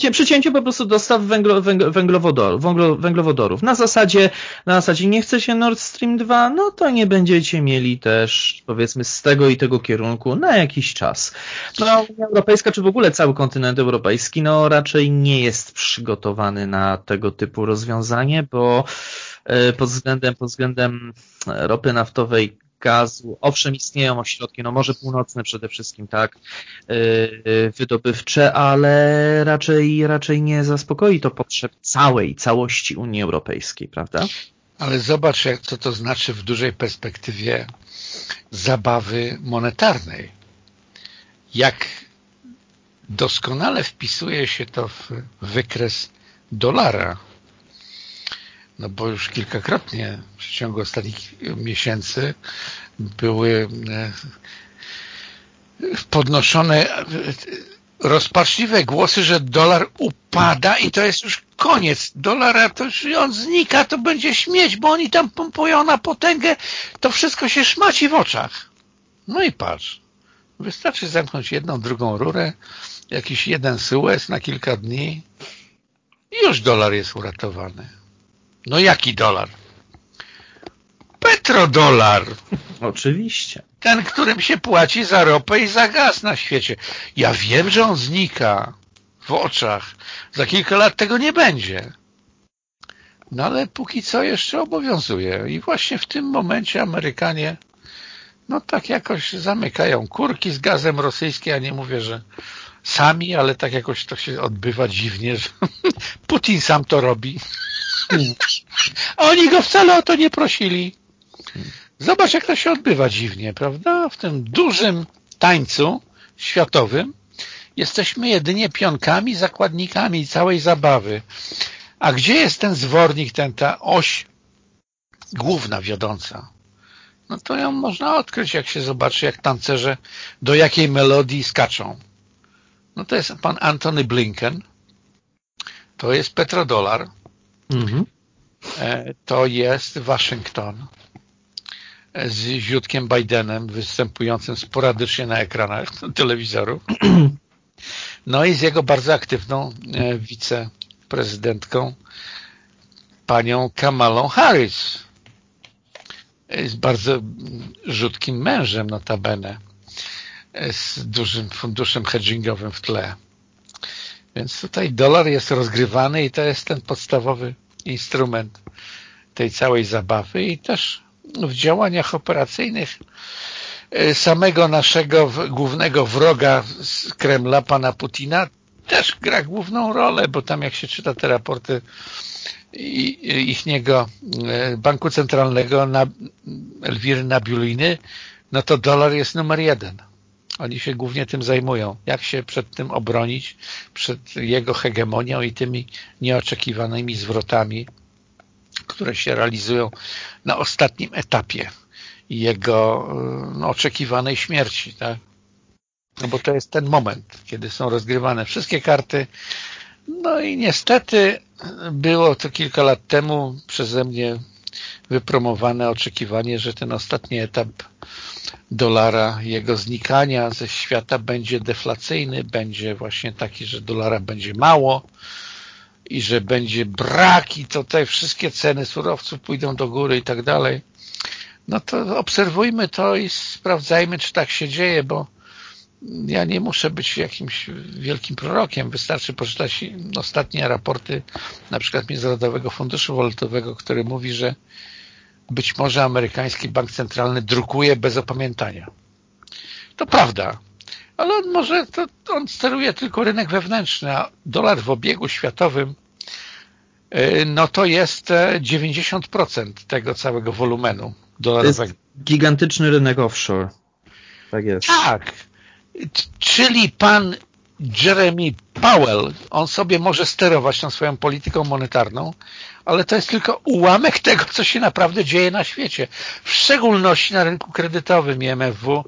Yy, przycięcie po prostu dostaw węglo, węglowodorów, węglowodorów. Na zasadzie, na zasadzie nie chcecie Nord Stream 2, no to nie będziecie mieli też powiedzmy z tego i tego kierunku na jakiś czas. No Unia Europejska, czy w ogóle cały kontynent europejski, no raczej nie jest przygotowany na tego typu rozwiązanie, bo yy, pod względem, pod względem ropy naftowej gazu. Owszem, istnieją ośrodki, no może północne przede wszystkim, tak, yy, wydobywcze, ale raczej, raczej nie zaspokoi to potrzeb całej, całości Unii Europejskiej, prawda? Ale zobacz, co to znaczy w dużej perspektywie zabawy monetarnej. Jak doskonale wpisuje się to w wykres dolara no bo już kilkakrotnie w ciągu ostatnich miesięcy były e, podnoszone e, rozpaczliwe głosy, że dolar upada i to jest już koniec. Dolara to już on znika, to będzie śmieć, bo oni tam pompują na potęgę, to wszystko się szmaci w oczach. No i patrz, wystarczy zamknąć jedną, drugą rurę, jakiś jeden Suez na kilka dni i już dolar jest uratowany. No jaki dolar? Petrodolar. Oczywiście. Ten, którym się płaci za ropę i za gaz na świecie. Ja wiem, że on znika w oczach. Za kilka lat tego nie będzie. No ale póki co jeszcze obowiązuje i właśnie w tym momencie Amerykanie no tak jakoś zamykają kurki z gazem rosyjskim, ja nie mówię, że sami, ale tak jakoś to się odbywa dziwnie, że Putin sam to robi. Oni go wcale o to nie prosili. Zobacz, jak to się odbywa dziwnie, prawda? W tym dużym tańcu światowym jesteśmy jedynie pionkami, zakładnikami całej zabawy. A gdzie jest ten zwornik, ten, ta oś główna, wiodąca? No to ją można odkryć, jak się zobaczy, jak tancerze do jakiej melodii skaczą. No to jest pan Antony Blinken, to jest petrodolar, mhm. E, to jest Waszyngton z Ziutkiem Bidenem występującym sporadycznie na ekranach telewizorów. No i z jego bardzo aktywną e, wiceprezydentką panią Kamalą Harris. Jest bardzo rzutkim mężem notabene z dużym funduszem hedgingowym w tle. Więc tutaj dolar jest rozgrywany i to jest ten podstawowy instrument tej całej zabawy i też w działaniach operacyjnych e, samego naszego głównego wroga z Kremla, pana Putina, też gra główną rolę, bo tam jak się czyta te raporty ichniego e, Banku Centralnego na Elwiry Nabiuliny, no to dolar jest numer jeden. Oni się głównie tym zajmują. Jak się przed tym obronić, przed jego hegemonią i tymi nieoczekiwanymi zwrotami, które się realizują na ostatnim etapie jego no, oczekiwanej śmierci. Tak? No bo to jest ten moment, kiedy są rozgrywane wszystkie karty. No i niestety było to kilka lat temu przeze mnie wypromowane oczekiwanie, że ten ostatni etap dolara, jego znikania ze świata będzie deflacyjny, będzie właśnie taki, że dolara będzie mało i że będzie brak i to te wszystkie ceny surowców pójdą do góry i tak dalej. No to obserwujmy to i sprawdzajmy, czy tak się dzieje, bo ja nie muszę być jakimś wielkim prorokiem. Wystarczy poczytać ostatnie raporty na przykład Międzynarodowego Funduszu Walutowego, który mówi, że być może amerykański bank centralny drukuje bez opamiętania. To prawda, ale on może, to, on steruje tylko rynek wewnętrzny, a dolar w obiegu światowym y, no to jest 90% e, tego całego wolumenu dolarowego. To jest gigantyczny rynek offshore. Tak jest. Tak. Czyli pan Jeremy Powell, on sobie może sterować tą swoją polityką monetarną, ale to jest tylko ułamek tego, co się naprawdę dzieje na świecie. W szczególności na rynku kredytowym IMFW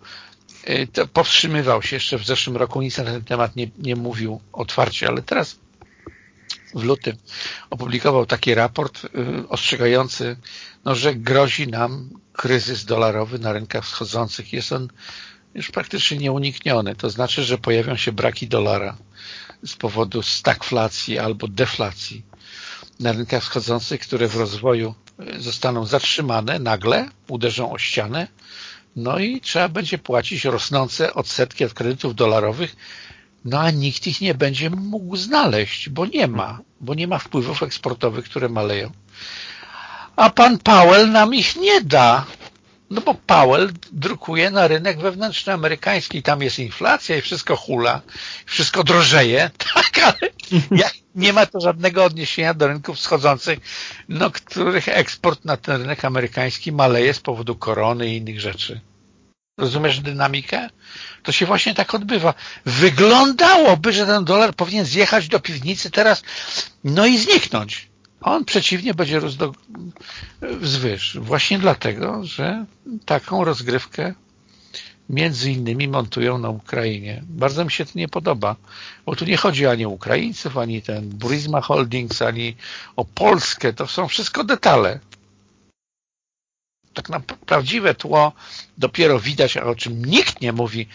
y, to powstrzymywał się jeszcze w zeszłym roku, nic na ten temat nie, nie mówił otwarcie, ale teraz w lutym opublikował taki raport y, ostrzegający, no, że grozi nam kryzys dolarowy na rynkach wschodzących. Jest on już praktycznie nieunikniony. To znaczy, że pojawią się braki dolara z powodu stagflacji albo deflacji na rynkach wschodzących, które w rozwoju e, zostaną zatrzymane nagle, uderzą o ścianę, no i trzeba będzie płacić rosnące odsetki od kredytów dolarowych, no a nikt ich nie będzie mógł znaleźć, bo nie ma, bo nie ma wpływów eksportowych, które maleją. A pan Powell nam ich nie da, no bo Powell drukuje na rynek wewnętrzny amerykański, tam jest inflacja i wszystko hula, wszystko drożeje, tak, ale nie ma to żadnego odniesienia do rynków wschodzących, no których eksport na ten rynek amerykański maleje z powodu korony i innych rzeczy. Rozumiesz dynamikę? To się właśnie tak odbywa. Wyglądałoby, że ten dolar powinien zjechać do piwnicy teraz, no i zniknąć on przeciwnie będzie rósł do wzwyż. Właśnie dlatego, że taką rozgrywkę między innymi montują na Ukrainie. Bardzo mi się to nie podoba, bo tu nie chodzi ani o Ukraińców, ani ten Burisma Holdings, ani o Polskę. To są wszystko detale. Tak na prawdziwe tło dopiero widać, a o czym nikt nie mówi,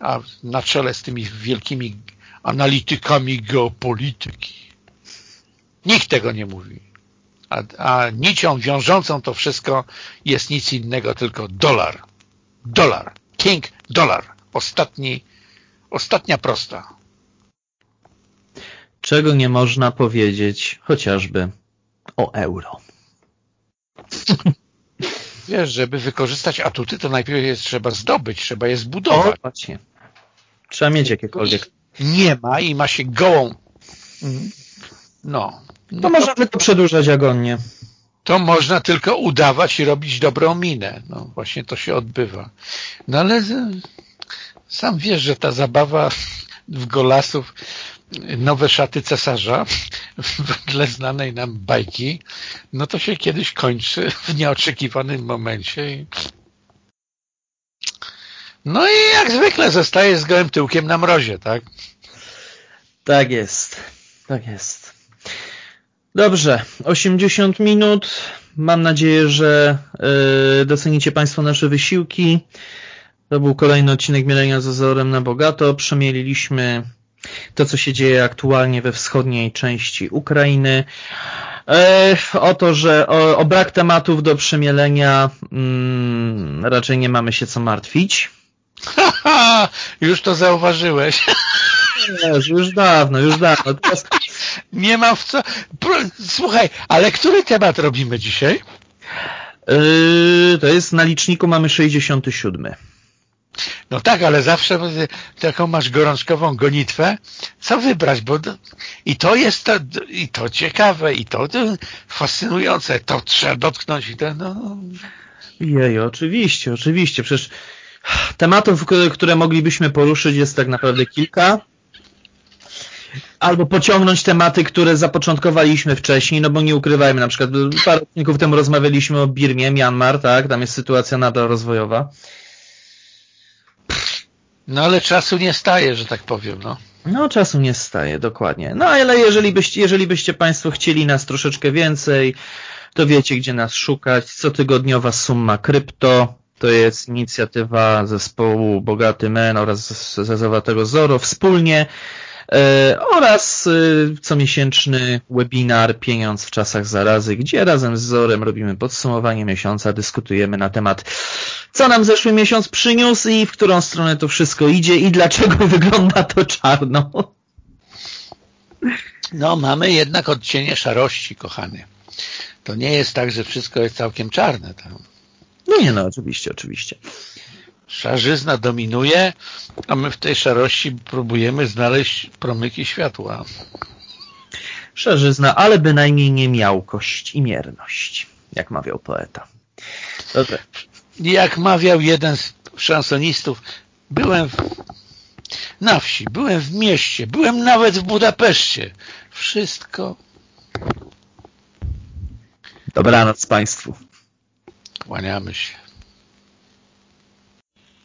a na czele z tymi wielkimi analitykami geopolityki Nikt tego nie mówi. A, a nicią wiążącą to wszystko jest nic innego, tylko dolar. Dolar. King dolar. Ostatni, ostatnia prosta. Czego nie można powiedzieć chociażby o euro. Wiesz, żeby wykorzystać atuty, to najpierw je trzeba zdobyć, trzeba je zbudować. O, właśnie. Trzeba mieć jakiekolwiek. Nie ma i ma się gołą. No. To no możemy to przedłużać agonnie. to można tylko udawać i robić dobrą minę. No właśnie to się odbywa. No ale sam wiesz, że ta zabawa w golasów, nowe szaty cesarza, wedle znanej nam bajki, no to się kiedyś kończy w nieoczekiwanym momencie. No i jak zwykle zostaje z gołym tyłkiem na mrozie, tak? Tak jest. Tak jest. Dobrze, 80 minut. Mam nadzieję, że yy, docenicie Państwo nasze wysiłki. To był kolejny odcinek Mielenia z Azorem na bogato. Przemieliliśmy to, co się dzieje aktualnie we wschodniej części Ukrainy. E, o to, że o, o brak tematów do przemielenia mm, raczej nie mamy się co martwić. Już to zauważyłeś. Już, już dawno, już dawno. Teraz Nie mam w co... Słuchaj, ale który temat robimy dzisiaj? Yy, to jest na liczniku mamy 67. No tak, ale zawsze taką masz gorączkową gonitwę. Co wybrać? Bo i to jest to, i to ciekawe, i to, to fascynujące. To trzeba dotknąć i to, no, Jej, oczywiście, oczywiście. Przecież tematów, które moglibyśmy poruszyć jest tak naprawdę kilka. Albo pociągnąć tematy, które zapoczątkowaliśmy wcześniej, no bo nie ukrywajmy, na przykład parę odcinków temu rozmawialiśmy o Birmie, Myanmar, tak, tam jest sytuacja nadal rozwojowa. no ale czasu nie staje, że tak powiem, no. No, czasu nie staje, dokładnie. No, ale jeżeli byście, jeżeli byście Państwo chcieli nas troszeczkę więcej, to wiecie, gdzie nas szukać. Cotygodniowa summa krypto. To jest inicjatywa zespołu Bogaty Men oraz Zezowatego Zoro wspólnie oraz e, comiesięczny webinar Pieniądz w czasach zarazy, gdzie razem z Zorem robimy podsumowanie miesiąca, dyskutujemy na temat co nam zeszły miesiąc przyniósł i w którą stronę to wszystko idzie i dlaczego wygląda to czarno. No, mamy jednak odcienie szarości, kochany. To nie jest tak, że wszystko jest całkiem czarne. Tam. No nie no, oczywiście, oczywiście. Szarzyzna dominuje, a my w tej szarości próbujemy znaleźć promyki światła. Szerzyzna, ale bynajmniej nie miałkość i mierność, jak mawiał poeta. Dobrze. Jak mawiał jeden z szansonistów, byłem w, na wsi, byłem w mieście, byłem nawet w Budapeszcie. Wszystko Dobranoc Państwu. kłaniamy się.